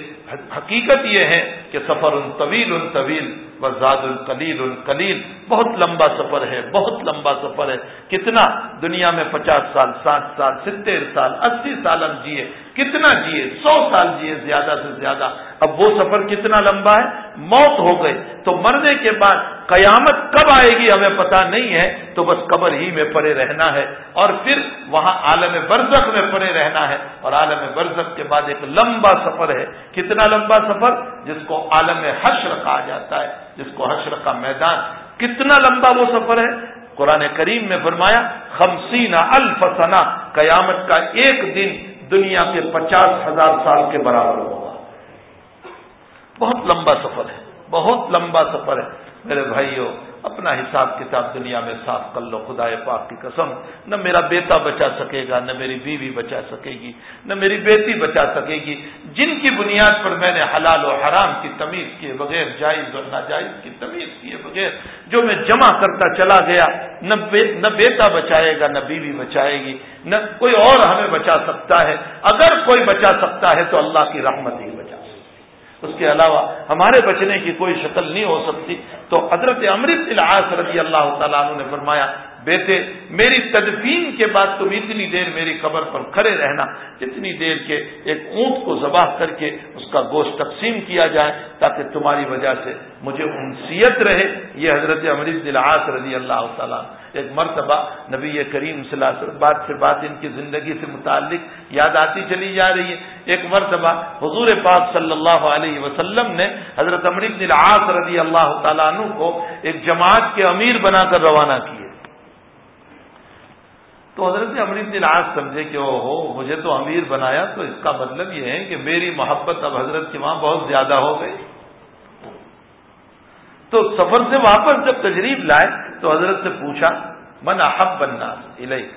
حقیقت یہ ہے کہ سفر ان طویل ان طویل، وزاد القلیل القلیل بہت لمبا سفر ہے، بہت لمبا سفر ہے۔ کتنا دنیا میں پچاس سال، ساٹھ سال، ستر سال، اسی سال ہم جیے۔ کتنا جیے؟ سو سال جیے، زیادہ سے زیادہ۔ اب وہ سفر کتنا لمبا ہے؟ موت ہو گئے تو مرنے کے بعد قیامت کب آئے گی ہمیں پتا نہیں ہے۔ تو بس قبر ہی میں پڑے رہنا ہے۔ اور پھر وہاں عالم برزخ میں پڑے رہنا ہے۔ اور عالم برزخ کے بعد ایک لمبا سفر ہے۔ کتنا لمبا سفر؟ جس کو عالم حشر کہا جاتا ہے، جس کو حشر کا میدان، کتنا لمبا وہ سفر ہے؟ قرآن کریم میں فرمایا، خمسین الفسنا قیامت کا ایک دن دنیا کے پچاس ہزار سال کے برابر ہوگا۔ بہت لمبا سفر ہے، بہت لمبا سفر ہے۔ میرے بھائیوں، اپنا حساب کتاب دنیا میں صاف کر لو خدا پاک کی قسم، نہ میرا بیٹا بچا سکے گا، نہ میری بیوی بچا سکے گی، نہ میری بیٹی بچا سکے گی۔ جن کی بنیاد پر میں نے حلال و حرام کی تمیز کیے بغیر، جائز اور ناجائز کی تمیز کیے بغیر، جو میں جمع کرتا چلا گیا، نہ بیٹا بچائے گا، نہ بیوی بچائے گی، نہ کوئی اور ہمیں بچا سکتا ہے۔ اگر کوئی بچا سکتا ہے تو اللہ کی رحمت ہی بچا اس کے علاوہ ہمارے بچنے کی کوئی شکل نہیں ہو سکتی۔ تو حضرت امرت العاص رضی اللہ تعالیٰ عنہ نے فرمایا بیٹے، میری تدفین کے بعد تم اتنی دیر میری قبر پر کھڑے رہنا، جتنی دیر کے ایک اونٹ کو ذبح کر کے اس کا گوشت تقسیم کیا جائے تاکہ تمہاری وجہ سے مجھے انسیت رہے۔ یہ حضرت امرت العاص رضی اللہ تعالیٰ ایک مرتبہ نبی کریم صلی اللہ علیہ وسلم بات سے بات ان کی زندگی سے متعلق یاد آتی چلی جا رہی ہے۔ ایک مرتبہ حضور پاک صلی اللہ علیہ وسلم نے حضرت امرت العاص رضی اللہ تعالیٰ عنہ کو ایک جماعت کے امیر بنا کر روانہ کیے تو حضرت امرت العاص سمجھے کہ او ہو مجھے تو امیر بنایا، تو اس کا مطلب یہ ہے کہ میری محبت اب حضرت کی وہاں بہت زیادہ ہو گئی۔ تو سفر سے واپس جب تجریب لائے، تو حضرت سے پوچھا، من احب بننا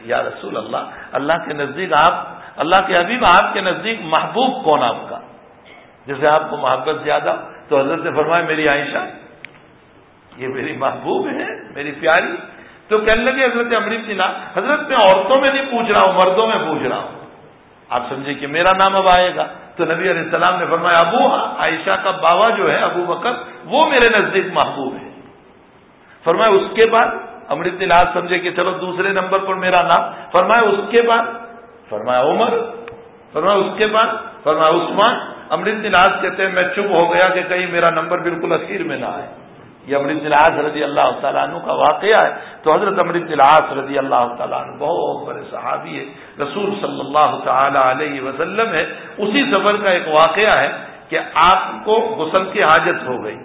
یا رسول اللہ؟ اللہ کے نزدیک آپ، اللہ کے حبیب آپ کے نزدیک محبوب کون آپ کا؟ جیسے آپ کو محبت زیادہ تو حضرت نے فرمایا، میری عائشہ، یہ میری محبوب ہے، میری پیاری تو کہنے لگے حضرت امریت نا، حضرت میں عورتوں میں نہیں پوچھ رہا ہوں، مردوں میں پوچھ رہا ہوں۔ آپ سمجھے کہ میرا نام اب آئے گا۔ تو نبی علیہ السلام نے فرمایا، ابو عائشہ کا بابا جو ہے، ابو بکر، وہ میرے نزدیک محبوب ہے۔ فرمایا، اس کے بعد؟ امرت لاج سمجھے کہ چلو دوسرے نمبر پر میرا نام۔ فرمایا، اس کے بعد؟ فرمایا، عمر۔ فرمایا، اس کے بعد؟ فرمایا، عثمان۔ امرت لاج کہتے ہیں، میں چپ ہو گیا کہ کہیں میرا نمبر بالکل اخیر میں نہ آئے۔ یہ امرت العاص رضی اللہ تعالیٰ عنہ کا واقعہ ہے۔ تو حضرت امرت العاص رضی اللہ تعالیٰ عنہ بہت بڑے صحابی ہے رسول صلی اللہ تعالی علیہ وسلم ہے اسی سفر کا ایک واقعہ ہے کہ آپ کو غسل کی حاجت ہو گئی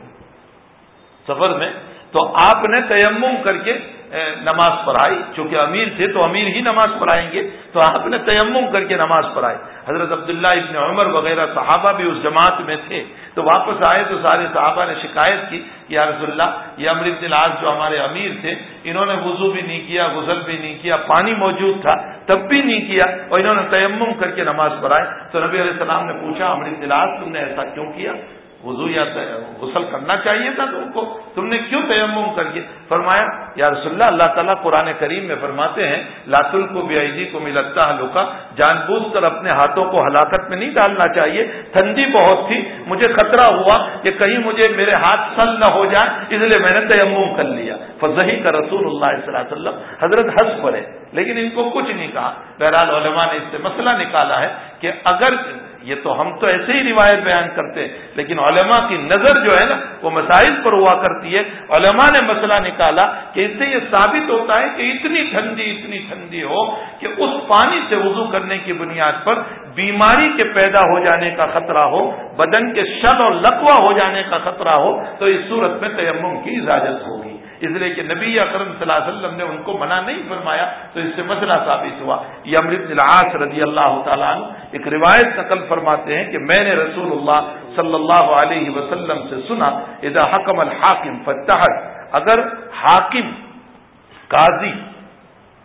سفر میں۔ تو آپ نے تیمم کر کے نماز پڑھائی۔ چونکہ امیر تھے تو امیر ہی نماز پڑھائیں گے۔ تو آپ نے تیمم کر کے نماز پڑھائی۔ حضرت عبداللہ ابن عمر وغیرہ صحابہ بھی اس جماعت میں تھے۔ تو واپس آئے تو سارے صحابہ نے شکایت کی یا رسول اللہ، یہ امر العاص جو ہمارے امیر تھے، انہوں نے وضو بھی نہیں کیا، غسل بھی نہیں کیا، پانی موجود تھا، تب بھی نہیں کیا، اور انہوں نے تیمم کر کے نماز پڑھائی۔ تو نبی علیہ السلام نے پوچھا، امر العاص، تم نے ایسا کیوں کیا؟ وضو یا غسل کرنا چاہیے تھا تم کو۔ تم نے کیوں تیمم کر کے فرمایا، یا رسول اللہ اللہ تعالیٰ قرآن کریم میں فرماتے ہیں لاتل کو بے کو ملتا ہے لوکا جان بوجھ کر اپنے ہاتھوں کو ہلاکت میں نہیں ڈالنا چاہیے۔ ٹھنڈی بہت تھی، مجھے خطرہ ہوا کہ کہیں مجھے میرے ہاتھ سل نہ ہو جائے، اس لیے میں نے تیمم کر لیا۔ فضحی کا رسول اللہ صلی اللہ علیہ وسلم، حضرت ہنس پڑے لیکن ان کو کچھ نہیں کہا۔ بہرحال علماء نے اس سے مسئلہ نکالا ہے کہ اگر یہ تو ہم تو ایسے ہی روایت بیان کرتے ہیں۔ لیکن علماء کی نظر جو ہے نا، وہ مسائل پر ہوا کرتی ہے۔ علماء نے مسئلہ نکالا کہ اس سے یہ ثابت ہوتا ہے کہ اتنی ٹھنڈی اتنی ٹھنڈی ہو کہ اس پانی سے وضو کرنے کی بنیاد پر بیماری کے پیدا ہو جانے کا خطرہ ہو، بدن کے شل اور لقوہ ہو جانے کا خطرہ ہو، تو اس صورت میں تیمم کی اجازت ہوگی۔ اس لیے کہ نبی اکرم صلی اللہ علیہ وسلم نے ان کو منع نہیں فرمایا، تو اس سے مسئلہ ثابت ہوا۔ یہ امرت العاص رضی اللہ تعالیٰ عنہ ایک روایت نقل فرماتے ہیں کہ میں نے رسول اللہ صلی اللہ علیہ وسلم سے سنا، اذا حکم الحاکم فتح اگر حاکم، قاضی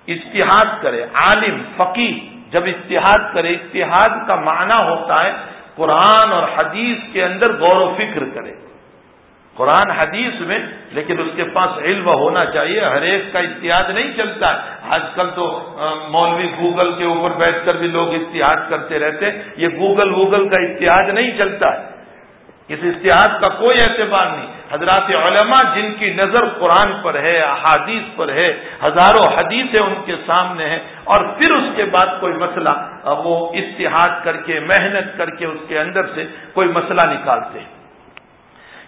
اشتہاد کرے، عالم فقی جب اشتہاد کرے اشتہاد کا معنی ہوتا ہے قرآن اور حدیث کے اندر غور و فکر کرے۔ قرآن حدیث میں، لیکن اس کے پاس علم ہونا چاہیے، ہر ایک کا اتحاد نہیں چلتا۔ آج کل تو مولوی گوگل کے اوپر بیٹھ کر بھی لوگ اتحاد کرتے رہتے۔ یہ گوگل ووگل کا اتحاد نہیں چلتا۔ اس اتحاد کا کوئی اعتبار نہیں۔ حضرات علماء جن کی نظر قرآن پر ہے، احادیث پر ہے، ہزاروں حدیثیں ان کے سامنے ہیں، اور پھر اس کے بعد کوئی مسئلہ وہ اتحاد کر کے، محنت کر کے اس کے اندر سے کوئی مسئلہ نکالتے۔ ہیں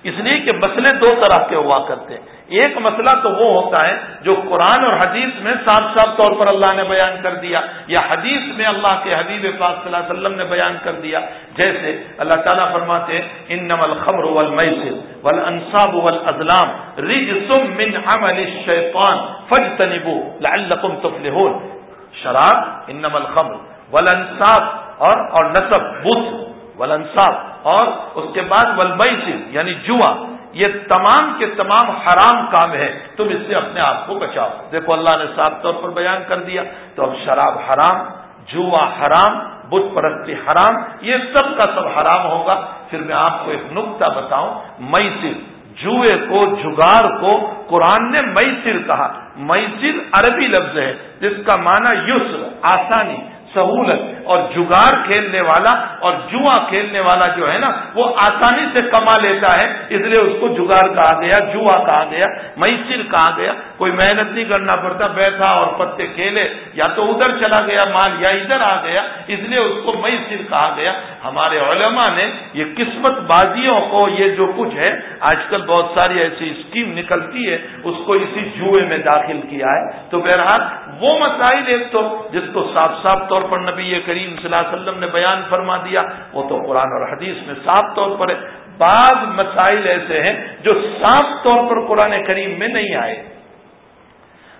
اس لیے کہ مسئلے دو طرح کے ہوا کرتے ہیں۔ ایک مسئلہ تو وہ ہوتا ہے جو قرآن اور حدیث میں صاف صاف طور پر اللہ نے بیان کر دیا، یا حدیث میں اللہ کے حبیب پاک صلی اللہ علیہ وسلم نے بیان کر دیا۔ جیسے اللہ تعالیٰ فرماتے ہیں ان نمل خبر ول میسر ول انصاب ول ازلام رج سم من عمل الشیطان فج تنبو لعلکم تفلحون۔ شراب ان نمل خبر ول انصاب اور اور نصب بدھ ولنصاف اور اس کے بعد ولمیسر یعنی جوا یہ تمام کے تمام حرام کام ہے تم اس سے اپنے آپ کو بچاؤ۔ دیکھو اللہ نے صاف طور پر بیان کر دیا، تو اب شراب حرام جوا حرام، بت پرستی حرام، یہ سب کا سب حرام ہوگا۔ پھر میں آپ کو ایک نقطہ بتاؤں، میسر، جوئے کو، جگار کو قرآن نے میسر کہا۔ میسر عربی لفظ ہے، جس کا معنی یسر، آسانی۔ سہولت اور جگار کھیلنے والا اور جوا کھیلنے والا جو ہے نا، وہ آسانی سے کما لیتا ہے، اس لیے اس کو جگار کہا گیا جوا کہا گیا، میسر کہا گیا۔ کوئی محنت نہیں کرنا پڑتا، بیٹھا اور پتے کھیلے، یا تو ادھر چلا گیا مال، یا ادھر آ گیا۔ اس لیے اس کو میسر کہا گیا۔ ہمارے علماء نے یہ قسمت بازیوں کو، یہ جو کچھ ہے، آج کل بہت ساری ایسی اسکیم نکلتی ہے، اس کو اسی جوئے میں داخل کیا ہے۔ تو بہرحال وہ مسائل ایک تو جس کو صاف صاف طور پر نبی کریم صلی اللہ علیہ وسلم نے بیان فرما دیا، وہ تو قرآن اور حدیث میں صاف طور پر ہے۔ بعض مسائل ایسے ہیں جو صاف طور پر قرآن کریم میں نہیں آئے۔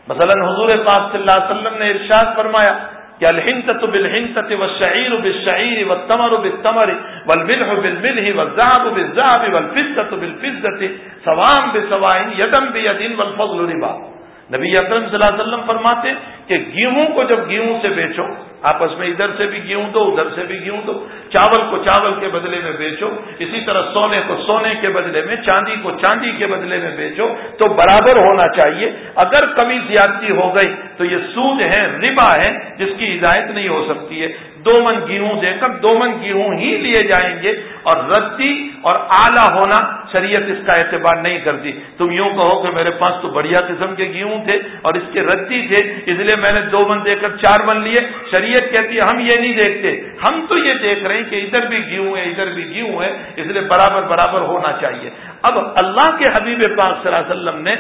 مثلا حضور پاک صلی اللہ علیہ وسلم نے ارشاد فرمایا کہ الحنت بالحنت و شعیر بالشعیر و تمر و بالتمر والملح بالملح والذهب بالذهب والفضة بالفضة سوام بسوائن یدم بیدن والفضل ربا۔ نبی اکرم صلی اللہ علیہ وسلم فرماتے کہ گیہوں کو جب گیہوں سے بیچو، آپس میں ادھر سے بھی گیہوں دو، ادھر سے بھی گیہوں دو، چاول کو چاول کے بدلے میں بیچو، اسی طرح سونے کو سونے کے بدلے میں، چاندی کو چاندی کے بدلے میں بیچو، تو برابر ہونا چاہیے۔ اگر کمی زیادتی ہو گئی تو یہ سود ہے، ربا ہے، جس کی ہدایت نہیں ہو سکتی ہے۔ دو من گیہوں دے کر دو من گیہوں ہی لیے جائیں گے اور ردی اور اعلیٰ ہونا شریعت اس کا اعتبار نہیں کرتی۔ تم یوں کہو کہ میرے پاس تو بڑھیا قسم کے گیہوں تھے اور اس کے ردی تھے، اس لیے میں نے دو من دے کر چار من لیے۔ شریعت کہتی ہے، ہم یہ نہیں دیکھتے۔ ہم تو یہ دیکھ رہے ہیں کہ ادھر بھی گیہوں ہے ادھر بھی گیہوں ہے اس لیے برابر برابر ہونا چاہیے۔ اب اللہ کے حبیب پاک صلی اللہ علیہ وسلم نے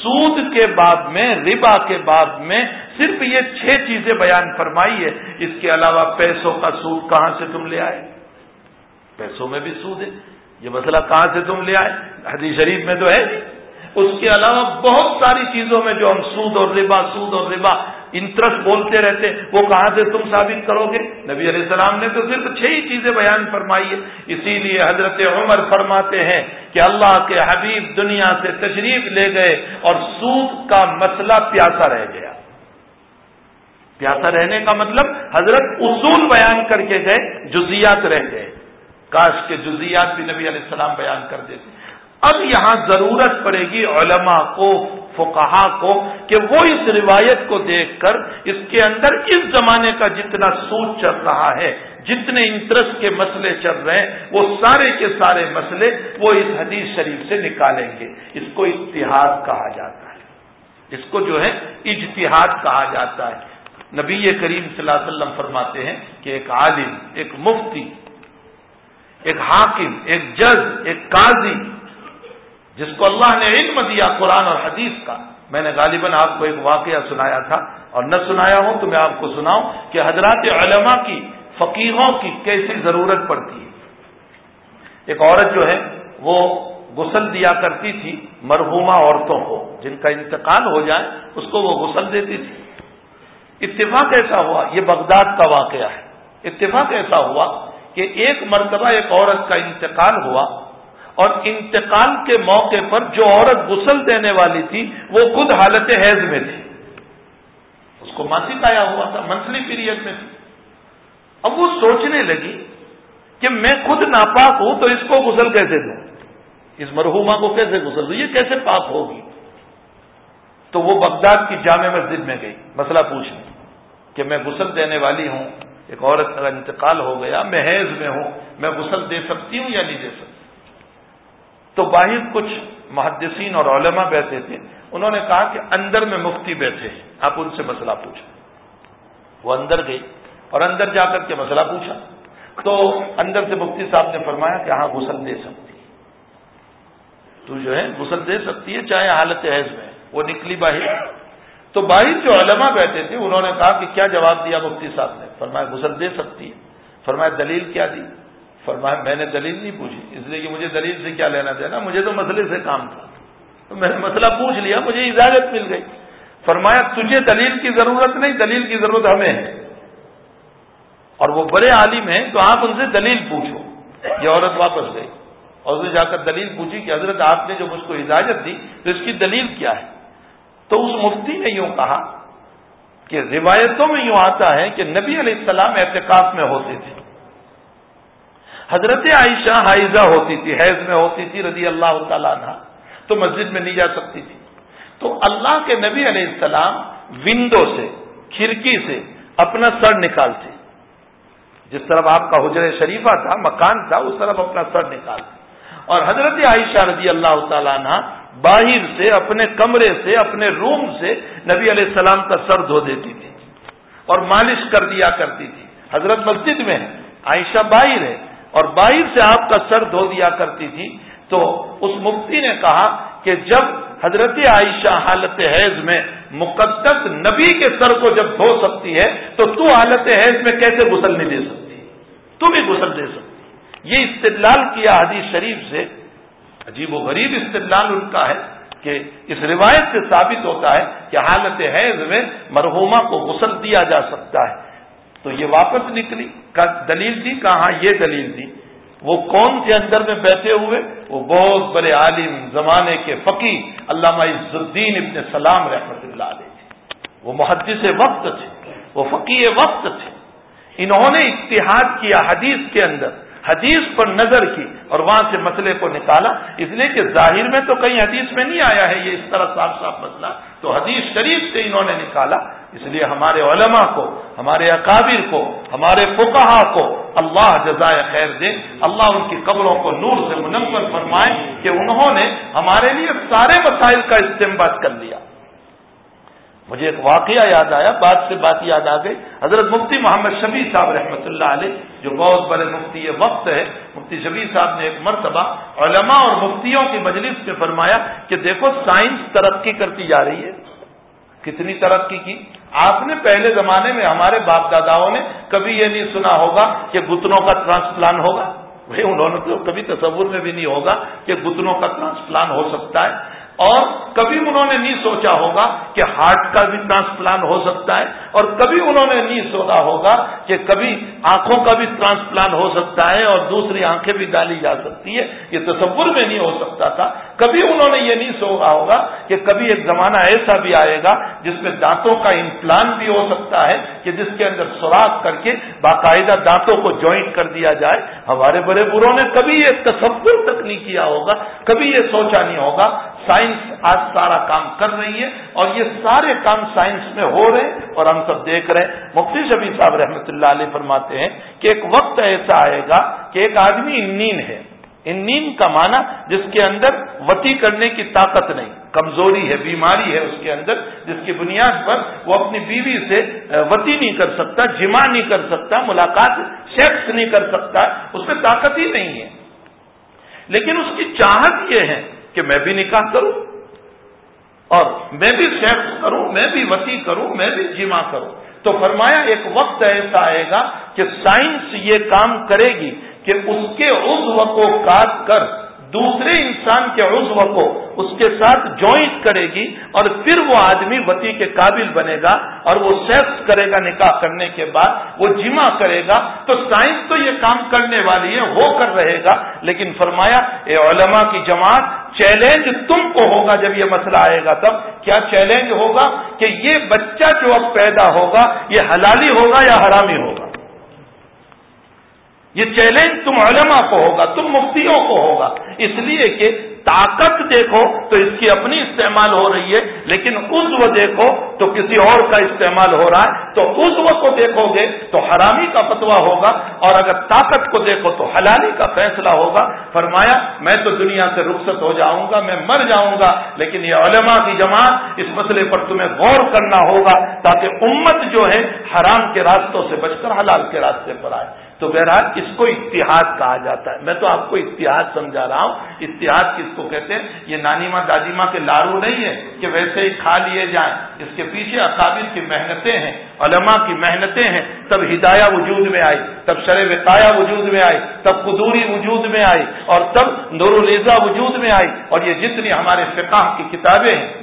سود کے بعد میں، ربا کے بعد میں صرف یہ چھ چیزیں بیان فرمائی ہے، اس کے علاوہ پیسوں کا سود کہاں سے تم لے آئے؟ پیسوں میں بھی سود ہے۔ یہ مسئلہ کہاں سے تم لے آئے؟ حدیث شریف میں تو ہے۔ اس کے علاوہ بہت ساری چیزوں میں جو ہم سود اور ربا، سود اور ربا انٹرسٹ بولتے رہتے، وہ کہاں سے تم ثابت کرو گے؟ نبی علیہ السلام نے تو صرف چھ ہی چیزیں بیان فرمائی ہے اسی لیے حضرت عمر فرماتے ہیں کہ اللہ کے حبیب دنیا سے تشریف لے گئے اور سود کا مسئلہ پیاسا رہ گیا۔ پیاسا رہنے کا مطلب حضرت اصول بیان کر کے گئے جزیات رہ گئے۔ کاش کے جزیات بھی نبی علیہ السلام بیان کر دیتے۔ اب یہاں ضرورت پڑے گی علماء کو، فقہا کو، کہ وہ اس روایت کو دیکھ کر اس کے اندر اس زمانے کا جتنا سوچ چل رہا ہے، جتنے انٹرسٹ کے مسئلے چل رہے ہیں، وہ سارے کے سارے مسئلے وہ اس حدیث شریف سے نکالیں گے۔ اس کو اتحاد کہا جاتا ہے۔ اس کو جو ہے اجتہاد کہا جاتا ہے۔ نبی کریم صلی اللہ علیہ وسلم فرماتے ہیں کہ ایک عالم، ایک مفتی، ایک حاکم، ایک جج، ایک قاضی، جس کو اللہ نے علم دیا قرآن اور حدیث کا۔ میں نے غالباً آپ کو ایک واقعہ سنایا تھا اور نہ سنایا ہوں تو میں آپ کو سناؤں کہ حضرات علماء کی فقیروں کی کیسی ضرورت پڑتی ہے۔ ایک عورت جو ہے، وہ غسل دیا کرتی تھی مرحوما عورتوں کو، جن کا انتقال ہو جائے، اس کو وہ غسل دیتی تھی۔ اتفاق ایسا ہوا، یہ بغداد کا واقعہ ہے۔ اتفاق ایسا ہوا کہ ایک مرتبہ ایک عورت کا انتقال ہوا اور انتقال کے موقع پر جو عورت غسل دینے والی تھی، وہ خود حالت حیض میں تھی۔ اس کو ماسک آیا ہوا تھا، منتھلی پیریڈ میں تھی۔ اب وہ سوچنے لگی کہ میں خود ناپاک ہوں تو اس کو غسل کیسے دوں؟ اس مرحوما کو کیسے غسل دوں؟ یہ کیسے پاک ہوگی؟ تو وہ بغداد کی جامع مسجد میں گئی، مسئلہ پوچھنے۔ کہ میں غسل دینے والی ہوں، ایک عورت کا انتقال ہو گیا، میں حیض میں ہوں، میں غسل دے سکتی ہوں یا نہیں دے سکتی؟ تو باہر کچھ محدثین اور علماء بیٹھے تھے، انہوں نے کہا کہ اندر میں مفتی بیٹھے ہیں، آپ ان سے مسئلہ پوچھیں۔ وہ اندر گئی اور اندر جا کر کے مسئلہ پوچھا۔ تو اندر سے مفتی صاحب نے فرمایا کہ ہاں غسل دے سکتی۔ تو جو ہے، غسل دے سکتی ہے، چاہے حالت حیض میں وہ نکلی باہر۔ تو باہر جو علماء بیٹھے تھے، انہوں نے کہا کہ کیا جواب دیا مفتی صاحب نے؟ فرمایا، غسل دے سکتی ہے۔ فرمایا، دلیل کیا دی؟ فرمایا، میں نے دلیل نہیں پوچھی۔ اس لیے کہ مجھے دلیل سے کیا لینا دینا؟ مجھے تو مسئلے سے کام تھا۔ تو میں نے مسئلہ پوچھ لیا، مجھے اجازت مل گئی۔ فرمایا، تجھے دلیل کی ضرورت نہیں، دلیل کی ضرورت ہمیں ہے۔ اور وہ بڑے عالم ہیں، تو آپ ان سے دلیل پوچھو۔ یہ عورت واپس گئی اور اسے جا کر دلیل پوچھی کہ حضرت آپ نے جو مجھ کو اجازت دی، تو اس کی دلیل کیا ہے؟ تو اس مفتی نے یوں کہا کہ روایتوں میں یوں آتا ہے کہ نبی علیہ السلام احتکاف میں ہوتے تھے۔ حضرت عائشہ حائزہ ہوتی تھی، حیض میں ہوتی تھی رضی اللہ تعالیٰ عنہ، تو مسجد میں نہیں جا سکتی تھی۔ تو اللہ کے نبی علیہ السلام ونڈو سے، کھڑکی سے اپنا سر نکالتے۔ جس طرف آپ کا حجر شریفہ تھا، مکان تھا، اس طرف اپنا سر نکالتے۔ اور حضرت عائشہ رضی اللہ تعالیٰ عنہ باہر سے، اپنے کمرے سے، اپنے روم سے نبی علیہ السلام کا سر دھو دیتی تھی اور مالش کر دیا کرتی تھی۔ حضرت مسجد میں ہے عائشہ باہر ہے اور باہر سے آپ کا سر دھو دیا کرتی تھی۔ تو اس مفتی نے کہا کہ جب حضرت عائشہ حالت حیض میں مقدس نبی کے سر کو جب دھو سکتی ہے، تو تو حالت حیض میں کیسے غسل نہیں دے سکتی؟ تو بھی غسل دے سکتی۔ یہ استدلال کیا حدیث شریف سے عجیب و غریب استدلال ان کا ہے کہ اس روایت سے ثابت ہوتا ہے کہ حالت حیض میں مرحوما کو غسل دیا جا سکتا ہے۔ تو یہ واپس نکلی۔ دلیل تھی؟ کہاں؟ ہاں، یہ دلیل تھی۔ وہ کون تھے اندر میں بیٹھے ہوئے؟ وہ بہت بڑے عالم زمانے کے فقی علامہ عز الدین ابن سلام رحمت اللہ علیہ تھے۔ وہ محدث وقت تھے۔ وہ فقی وقت تھے۔ انہوں نے اتحاد کیا حدیث کے اندر۔ حدیث پر نظر کی اور وہاں سے مسئلے کو نکالا۔ اس لیے کہ ظاہر میں تو کہیں حدیث میں نہیں آیا ہے یہ اس طرح صاف صاف مسئلہ۔ تو حدیث شریف سے انہوں نے نکالا۔ اس لیے ہمارے علماء کو، ہمارے اکابر کو، ہمارے فقہا کو اللہ جزائے خیر دے۔ اللہ ان کی قبروں کو نور سے منور فرمائے کہ انہوں نے ہمارے لیے سارے مسائل کا استعمال کر لیا۔ مجھے ایک واقعہ یاد آیا، بات سے بات یاد آ گئی۔ حضرت مفتی محمد شبی صاحب رحمۃ اللہ علیہ، جو بہت بڑے مفتی یہ وقت ہے مفتی شبی صاحب نے ایک مرتبہ علماء اور مفتیوں کی مجلس میں فرمایا کہ دیکھو، سائنس ترقی کرتی جا رہی ہے۔ کتنی ترقی کی؟ آپ نے پہلے زمانے میں ہمارے باپ داداؤں نے کبھی یہ نہیں سنا ہوگا کہ گتنوں کا ٹرانسپلان ہوگا۔ بھائی، انہوں نے تو کبھی تصور میں بھی نہیں ہوگا کہ گتنوں کا ٹرانسپلان ہو سکتا ہے۔ اور کبھی انہوں نے نہیں سوچا ہوگا کہ ہارٹ کا بھی ٹرانسپلان ہو سکتا ہے، اور کبھی انہوں نے نہیں سوچا ہوگا کہ کبھی آنکھوں کا بھی ٹرانسپلان ہو سکتا ہے اور دوسری آنکھیں بھی ڈالی جا سکتی ہے۔ یہ تصور میں نہیں ہو سکتا تھا۔ کبھی انہوں نے یہ نہیں سوچا ہوگا کہ کبھی ایک زمانہ ایسا بھی آئے گا جس میں دانتوں کا امپلان بھی ہو سکتا ہے، کہ جس کے اندر سوراخ کر کے باقاعدہ دانتوں کو جوائنٹ کر دیا جائے۔ ہمارے بڑے بروں نے کبھی یہ تصور تک نہیں کیا ہوگا، کبھی یہ سوچا نہیں ہوگا سائنس آج سارا کام کر رہی ہے اور یہ سارے کام سائنس میں ہو رہے ہیں اور ہم سب دیکھ رہے ہیں۔ مفتی شبی صاحب رحمۃ اللہ علیہ فرماتے ہیں کہ ایک وقت ایسا آئے گا کہ ایک آدمی انین ہے۔ انین کا معنی جس کے اندر وتی کرنے کی طاقت نہیں، کمزوری ہے، بیماری ہے اس کے اندر، جس کی بنیاد پر وہ اپنی بیوی سے وتی نہیں کر سکتا، جمع نہیں کر سکتا، ملاقات شیکس نہیں کر سکتا، اس میں طاقت ہی نہیں ہے۔ لیکن اس کی چاہت یہ ہے کہ میں بھی نکاح کروں اور میں بھی سیکس کروں، میں بھی وسیع کروں، میں بھی جمع کروں۔ تو فرمایا ایک وقت ایسا آئے گا کہ سائنس یہ کام کرے گی کہ اس کے عضو کو کاٹ کر دوسرے انسان کے عضو کو اس کے ساتھ جوائنٹ کرے گی اور پھر وہ آدمی وتی کے قابل بنے گا اور وہ سیکس کرے گا نکاح کرنے کے بعد، وہ جمع کرے گا۔ تو سائنس تو یہ کام کرنے والی ہے، وہ کر رہے گا۔ لیکن فرمایا، اے علماء کی جماعت چیلنج تم کو ہوگا جب یہ مسئلہ آئے گا۔ تب کیا چیلنج ہوگا؟ کہ یہ بچہ جو اب پیدا ہوگا، یہ حلالی ہوگا یا حرامی ہوگا؟ یہ چیلنج تم علماء کو ہوگا، تم مفتیوں کو ہوگا۔ اس لیے کہ طاقت دیکھو تو اس کی اپنی استعمال ہو رہی ہے، لیکن عزو دیکھو تو کسی اور کا استعمال ہو رہا ہے۔ تو عزو کو دیکھو گے تو حرامی کا فتوا ہوگا، اور اگر طاقت کو دیکھو تو حلالی کا فیصلہ ہوگا۔ فرمایا، میں تو دنیا سے رخصت ہو جاؤں گا، میں مر جاؤں گا، لیکن یہ علماء کی جماعت اس مسئلے پر تمہیں غور کرنا ہوگا تاکہ امت جو ہے حرام کے راستوں سے بچ کر حلال کے راستے پر آئے۔ تو بہرحال اس کو اتحاد کہا جاتا ہے۔ میں تو آپ کو اتحاد سمجھا رہا ہوں۔ اتحاد کس کو کہتے ہیں؟ یہ نانی ماں، دادی ماں کے لارو نہیں ہے کہ ویسے ہی کھا لیے جائیں۔ اس کے پیچھے اکابر کی محنتیں ہیں، علماء کی محنتیں ہیں۔ تب ہدایہ وجود میں آئی، تب شر وقایا وجود میں آئی، تب قدوری وجود میں آئی اور تب نور الزا وجود میں آئی۔ اور یہ جتنی ہمارے فقہ کی کتابیں ہیں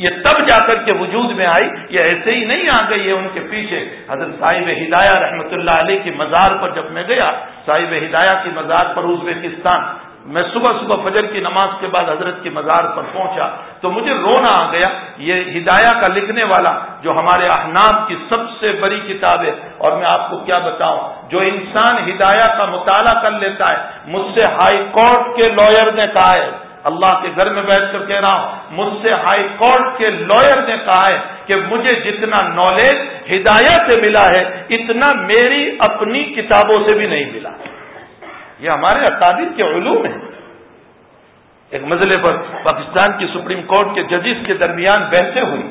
یہ تب جا کر کے وجود میں آئی، یہ ایسے ہی نہیں آ گئی ہے ان کے پیچھے حضرت صاحب ہدایہ رحمۃ اللہ علیہ کی مزار پر جب میں گیا، صاحب ہدایہ کی مزار پر ازبیکستان میں صبح صبح فجر کی نماز کے بعد حضرت کی مزار پر پہنچا، تو مجھے رونا آ گیا، یہ ہدایہ کا لکھنے والا جو ہمارے احناب کی سب سے بڑی کتاب ہے، اور میں آپ کو کیا بتاؤں، جو انسان ہدایہ کا مطالعہ کر لیتا ہے، مجھ سے ہائی کورٹ کے لائر نے کہا ہے۔ اللہ کے گھر میں بیٹھ کر کہہ رہا ہوں، مجھ سے ہائی کورٹ کے لائر نے کہا ہے کہ مجھے جتنا نالج ہدایت سے ملا ہے، اتنا میری اپنی کتابوں سے بھی نہیں ملا۔ یہ ہمارے اکادر کے علوم ہیں۔ ایک مسئلے پر پاکستان کی سپریم کورٹ کے ججز کے درمیان بحثیں ہوئی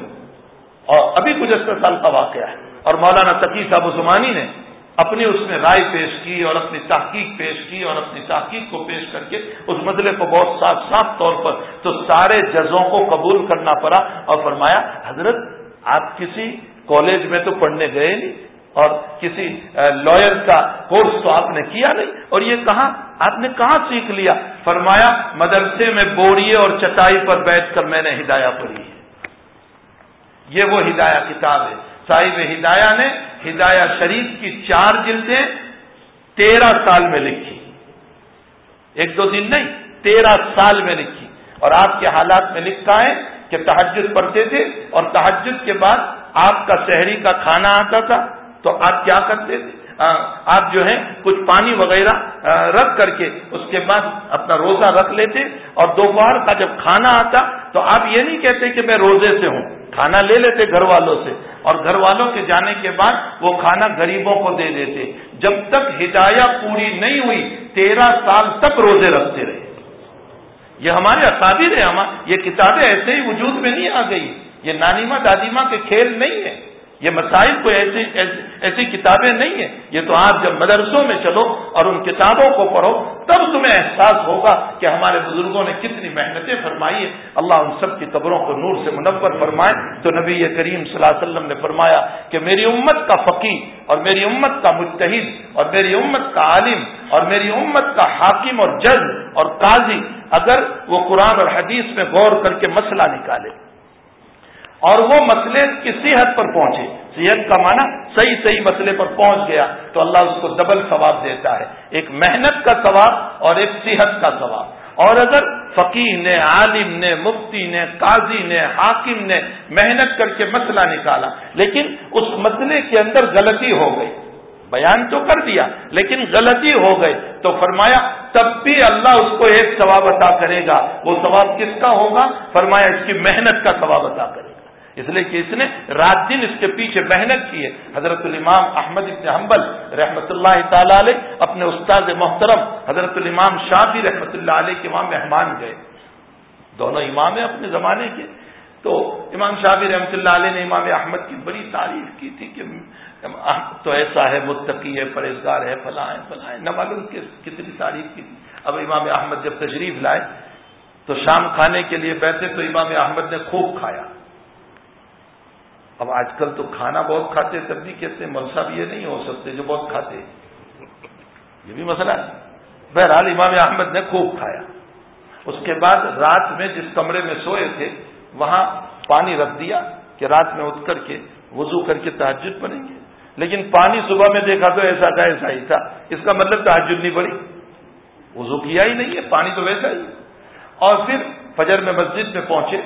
اور ابھی گزشتہ سال کا واقعہ ہے۔ اور مولانا تقی صاحب عثمانی نے اپنی اس میں رائے پیش کی اور اپنی تحقیق پیش کی اور اپنی تحقیق کو پیش کر کے اس مسئلے کو بہت صاف صاف طور پر تو سارے ججوں کو قبول کرنا پڑا اور فرمایا، حضرت، آپ کسی کالج میں تو پڑھنے گئے نہیں اور کسی لائر کا کورس تو آپ نے کیا نہیں اور یہ کہاں؟ آپ نے کہاں سیکھ لیا؟ فرمایا، مدرسے میں بوریے اور چٹائی پر بیٹھ کر میں نے ہدایہ پڑھی ہے۔ یہ وہ ہدایہ کتاب ہے۔ صاحب ہدایہ نے ہدایہ شریف کی چار جلدیں تیرہ سال میں لکھی۔ ایک دو دن نہیں، تیرہ سال میں لکھی۔ اور آپ کے حالات میں لکھا ہے کہ تحجد پڑھتے تھے اور تحجد کے بعد آپ کا شہری کا کھانا آتا تھا تو آپ کیا کرتے تھے؟ آپ جو ہے کچھ پانی وغیرہ رکھ کر کے اس کے بعد اپنا روزہ رکھ لیتے اور دوپہر کا جب کھانا آتا تو آپ یہ نہیں کہتے کہ میں روزے سے ہوں، کھانا لے لیتے گھر والوں سے، اور گھر والوں کے جانے کے بعد وہ کھانا غریبوں کو دے دیتے۔ جب تک ہدایہ پوری نہیں ہوئی، تیرہ سال تک روزے رکھتے رہے۔ یہ ہمارے اکابر ہیں ہمارے یہ کتابیں ایسے ہی وجود میں نہیں آ گئی۔ یہ نانیما دادیما کے کھیل نہیں ہے یہ مسائل کوئی ایسی ایسی کتابیں نہیں ہیں۔ یہ تو آپ جب مدرسوں میں چلو اور ان کتابوں کو پڑھو، تب تمہیں احساس ہوگا کہ ہمارے بزرگوں نے کتنی محنتیں فرمائی ہیں۔ اللہ ان سب کی قبروں کو نور سے منور فرمائے۔ تو نبی کریم صلی اللہ علیہ وسلم نے فرمایا کہ میری امت کا فقی اور میری امت کا متحد اور میری امت کا عالم اور میری امت کا حاکم اور جج اور قاضی اگر وہ قرآن اور حدیث میں غور کر کے مسئلہ نکالے۔ اور وہ مسئلے کی صحت پر پہنچے۔ صحت کا معنی صحیح صحیح مسئلے پر پہنچ گیا تو اللہ اس کو ڈبل ثواب دیتا ہے۔ ایک محنت کا ثواب اور ایک صحت کا ثواب۔ اور اگر فقیر نے، عالم نے، مفتی نے، قاضی نے، حاکم نے محنت کر کے مسئلہ نکالا، لیکن اس مسئلے کے اندر غلطی ہو گئی۔ بیان تو کر دیا، لیکن غلطی ہو گئی۔ تو فرمایا، تب بھی اللہ اس کو ایک ثواب عطا کرے گا۔ وہ ثواب کس کا ہوگا؟ فرمایا، اس کی محنت کا ثواب عطا کرے گا۔ اس لیے کہ اس نے رات دن اس کے پیچھے محنت کی ہے۔ حضرت الامام احمد ابن حنبل رحمۃ اللہ تعالی علیہ اپنے استاد محترم حضرت الامام شافی رحمۃ اللہ علیہ کے وہاں مہمان گئے۔ دونوں امام ہیں اپنے زمانے کے۔ تو امام شافی رحمۃ اللہ علیہ نے امام احمد کی بڑی تعریف کی تھی کہ تو ایسا ہے، متقی ہے، پرہیزگار ہے، فلاں فلاں نہ معلوم کتنی تعریف کی تھی۔ اب امام احمد جب تشریف لائے تو شام کھانے کے لیے بیٹھے تو امام احمد نے خوب کھایا۔ اب آج کل تو کھانا بہت کھاتے تب بھی کہتے ہیں منصب یہ نہیں ہو سکتے جو بہت کھاتے یہ بھی مسئلہ ہے۔ بہرحال امام احمد نے خوب کھایا۔ اس کے بعد رات میں جس کمرے میں سوئے تھے، وہاں پانی رکھ دیا کہ رات میں اٹھ کر کے وضو کر کے تحجد بنیں گے۔ لیکن پانی صبح میں دیکھا تو ایسا کا ایسا ہی تھا۔ اس کا مطلب تحجد نہیں پڑی وضو کیا ہی نہیں ہے، پانی تو ویسا ہی۔ اور پھر فجر میں مسجد میں پہنچے۔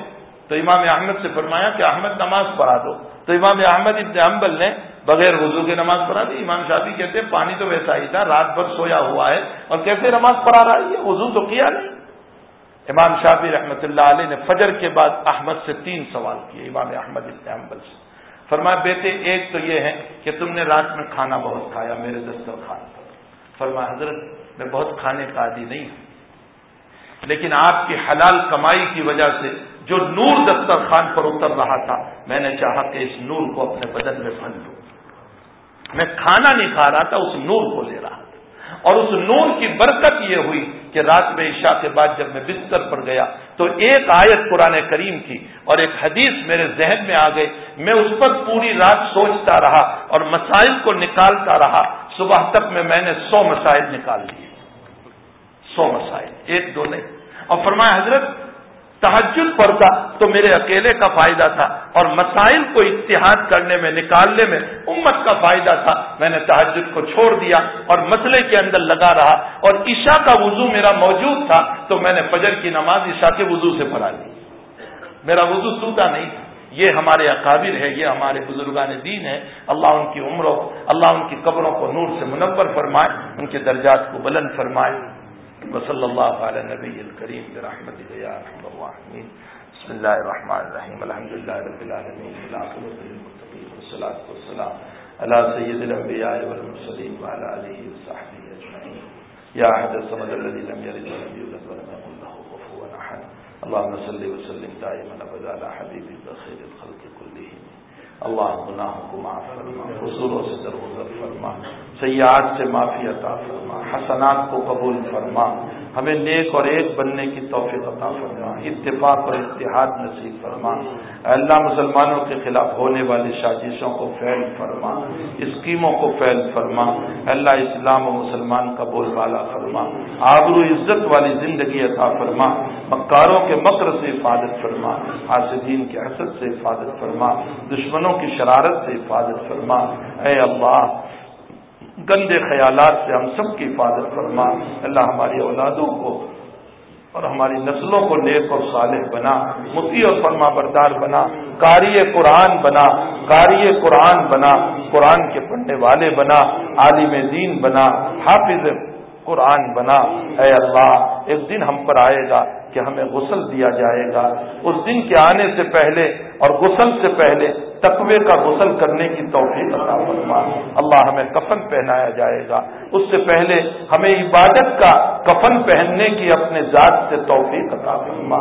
تو امام احمد سے فرمایا کہ احمد نماز پڑھا دو۔ تو امام احمد ابن حنبل نے بغیر وضو کے نماز پڑھا دی۔ امام شافی کہتے ہیں پانی تو ویسا ہی تھا، رات بھر سویا ہوا ہے اور کیسے نماز پڑھا رہا ہے؟ وضو تو کیا نہیں۔ امام شافی رحمۃ اللہ علیہ نے فجر کے بعد احمد سے تین سوال کیے، امام احمد ابن حنبل سے۔ فرمایا، بیٹے، ایک تو یہ ہے کہ تم نے رات میں کھانا بہت کھایا، میرے دسترخوان پر۔ فرمایا، حضرت، میں بہت کھانے کا عادی نہیں ہوں۔ لیکن آپ کی حلال کمائی کی وجہ سے جو نور دسترخوان پر اتر رہا تھا، میں نے چاہا کہ اس نور کو اپنے بدن میں بن لوں۔ میں کھانا نہیں کھا رہا تھا، اس نور کو لے رہا تھا۔ اور اس نور کی برکت یہ ہوئی کہ رات میں عشاء کے بعد جب میں بستر پر گیا، تو ایک آیت قرآن کریم کی اور ایک حدیث میرے ذہن میں آ گئی۔ میں اس پر پوری رات سوچتا رہا اور مسائل کو نکالتا رہا۔ صبح تک میں میں نے سو مسائل نکال لیے۔ سو مسائل ایک دو نہیں۔ اور فرمایا، حضرت تحجد پڑھتا تو میرے اکیلے کا فائدہ تھا اور مسائل کو اتحاد کرنے میں، نکالنے میں امت کا فائدہ تھا۔ میں نے تحجد کو چھوڑ دیا اور مسئلے کے اندر لگا رہا اور عشاء کا وضو میرا موجود تھا تو میں نے فجر کی نماز عشاء کے وضو سے پڑھا لی۔ میرا وضو ٹوٹا نہیں تھا۔ یہ ہمارے اقابر ہے یہ ہمارے بزرگان دین ہے اللہ ان کی عمروں اللہ ان کی قبروں کو نور سے منور فرمائے، ان کے درجات کو بلند فرمائے۔ وصلی اللہ علیہ نبی الکریم برحمت یا رحم الرحمین بسم اللہ الرحمن الرحیم الحمد للہ رب العالمین والصلاة والسلام علی سید الانبیاء والمرسلین وعلى آلہ وصحبہ اجمعین یا احد الصمد الذي لم يلد ولم يولد ولم يكن له كفوا احد اللهم صل وسلم دائما ابدا على حبيبك خير الخلق اللہ گناہوں کو معاف فرما حصولوں سے درگزر فرما، سیاحت سے معافی عطا فرما، حسنات کو قبول فرما ہمیں نیک اور ایک بننے کی توفیق عطا فرما۔ اتفاق اور اتحاد نصیب فرما۔ اللہ، مسلمانوں کے خلاف ہونے والی سازشوں کو فیل فرما۔ اسکیموں کو فیل فرما۔ اللہ، اسلام و مسلمان کا بول بالا فرما۔ آبرو عزت والی زندگی عطا فرما۔ مکاروں کے مکر سے حفاظت فرما۔ حاسدین کے حسد سے حفاظت فرما۔ دشمنوں کی شرارت سے حفاظت فرما۔ اے اللہ گندے خیالات سے ہم سب کی حفاظت فرما۔ اللہ ہماری اولادوں کو اور ہماری نسلوں کو نیک اور صالح بنا متی اور فرما بردار بنا، قاری قرآن بنا، قاری قرآن بنا، قرآن کے پڑھنے والے بنا، عالم دین بنا، حافظ قرآن بنا، اے اللہ، ایک دن ہم پر آئے گا کہ ہمیں غسل دیا جائے گا۔ اس دن کے آنے سے پہلے اور غسل سے پہلے تقوی کا غسل کرنے کی توفیق عطا فرما۔ اللہ ہمیں کفن پہنایا جائے گا۔ اس سے پہلے ہمیں عبادت کا کفن پہننے کی اپنے ذات سے توفیق عطا فرما۔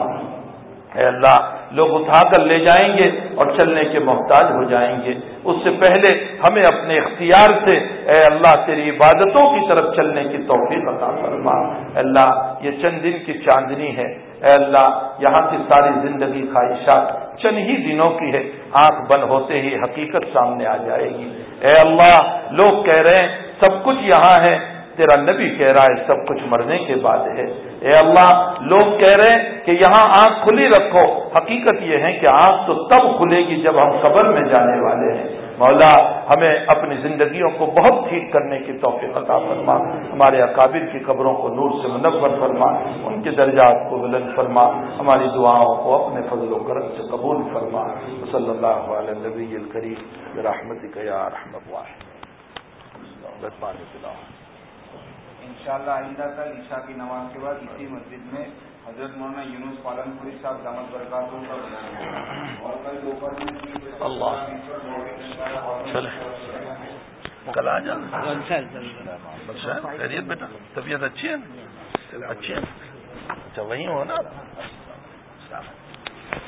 اے اللہ لوگ اٹھا کر لے جائیں گے اور چلنے کے محتاج ہو جائیں گے۔ اس سے پہلے ہمیں اپنے اختیار سے اے اللہ تیری عبادتوں کی طرف چلنے کی توفیق عطا فرما۔ اللہ، یہ چند دن کی چاندنی ہے۔ اے اللہ، یہاں کی ساری زندگی خواہشات چند ہی دنوں کی ہے۔ آنکھ بند ہوتے ہی حقیقت سامنے آ جائے گی۔ اے اللہ، لوگ کہہ رہے ہیں، سب کچھ یہاں ہے۔ تیرا نبی کہہ رہا ہے، سب کچھ مرنے کے بعد ہے۔ اے اللہ، لوگ کہہ رہے ہیں کہ یہاں آنکھ کھلی رکھو۔ حقیقت یہ ہے کہ آنکھ تو تب کھلے گی جب ہم قبر میں جانے والے ہیں۔ مولا، ہمیں اپنی زندگیوں کو بہت ٹھیک کرنے کی توفیق عطا فرما۔ ہمارے اکابر کی قبروں کو نور سے منور فرما۔ ان کے درجات کو بلند فرما۔ ہماری دعاؤں کو اپنے فضل و کرم سے قبول فرما۔ صلی اللہ علیہ نبی الکریم رحمت یا رحمت پانی پلاؤ انشاءاللہ آئندہ کل عشاء کی نماز کے بعد اسی مسجد میں حضرت مولانا یونس پالن پوری صاحب دامت برکات اور کل دوپہر میں کل آ جانا خیریت بیٹا؟ طبیعت اچھی ہے؟ اچھی ہے۔ اچھا وہیں ہو نا؟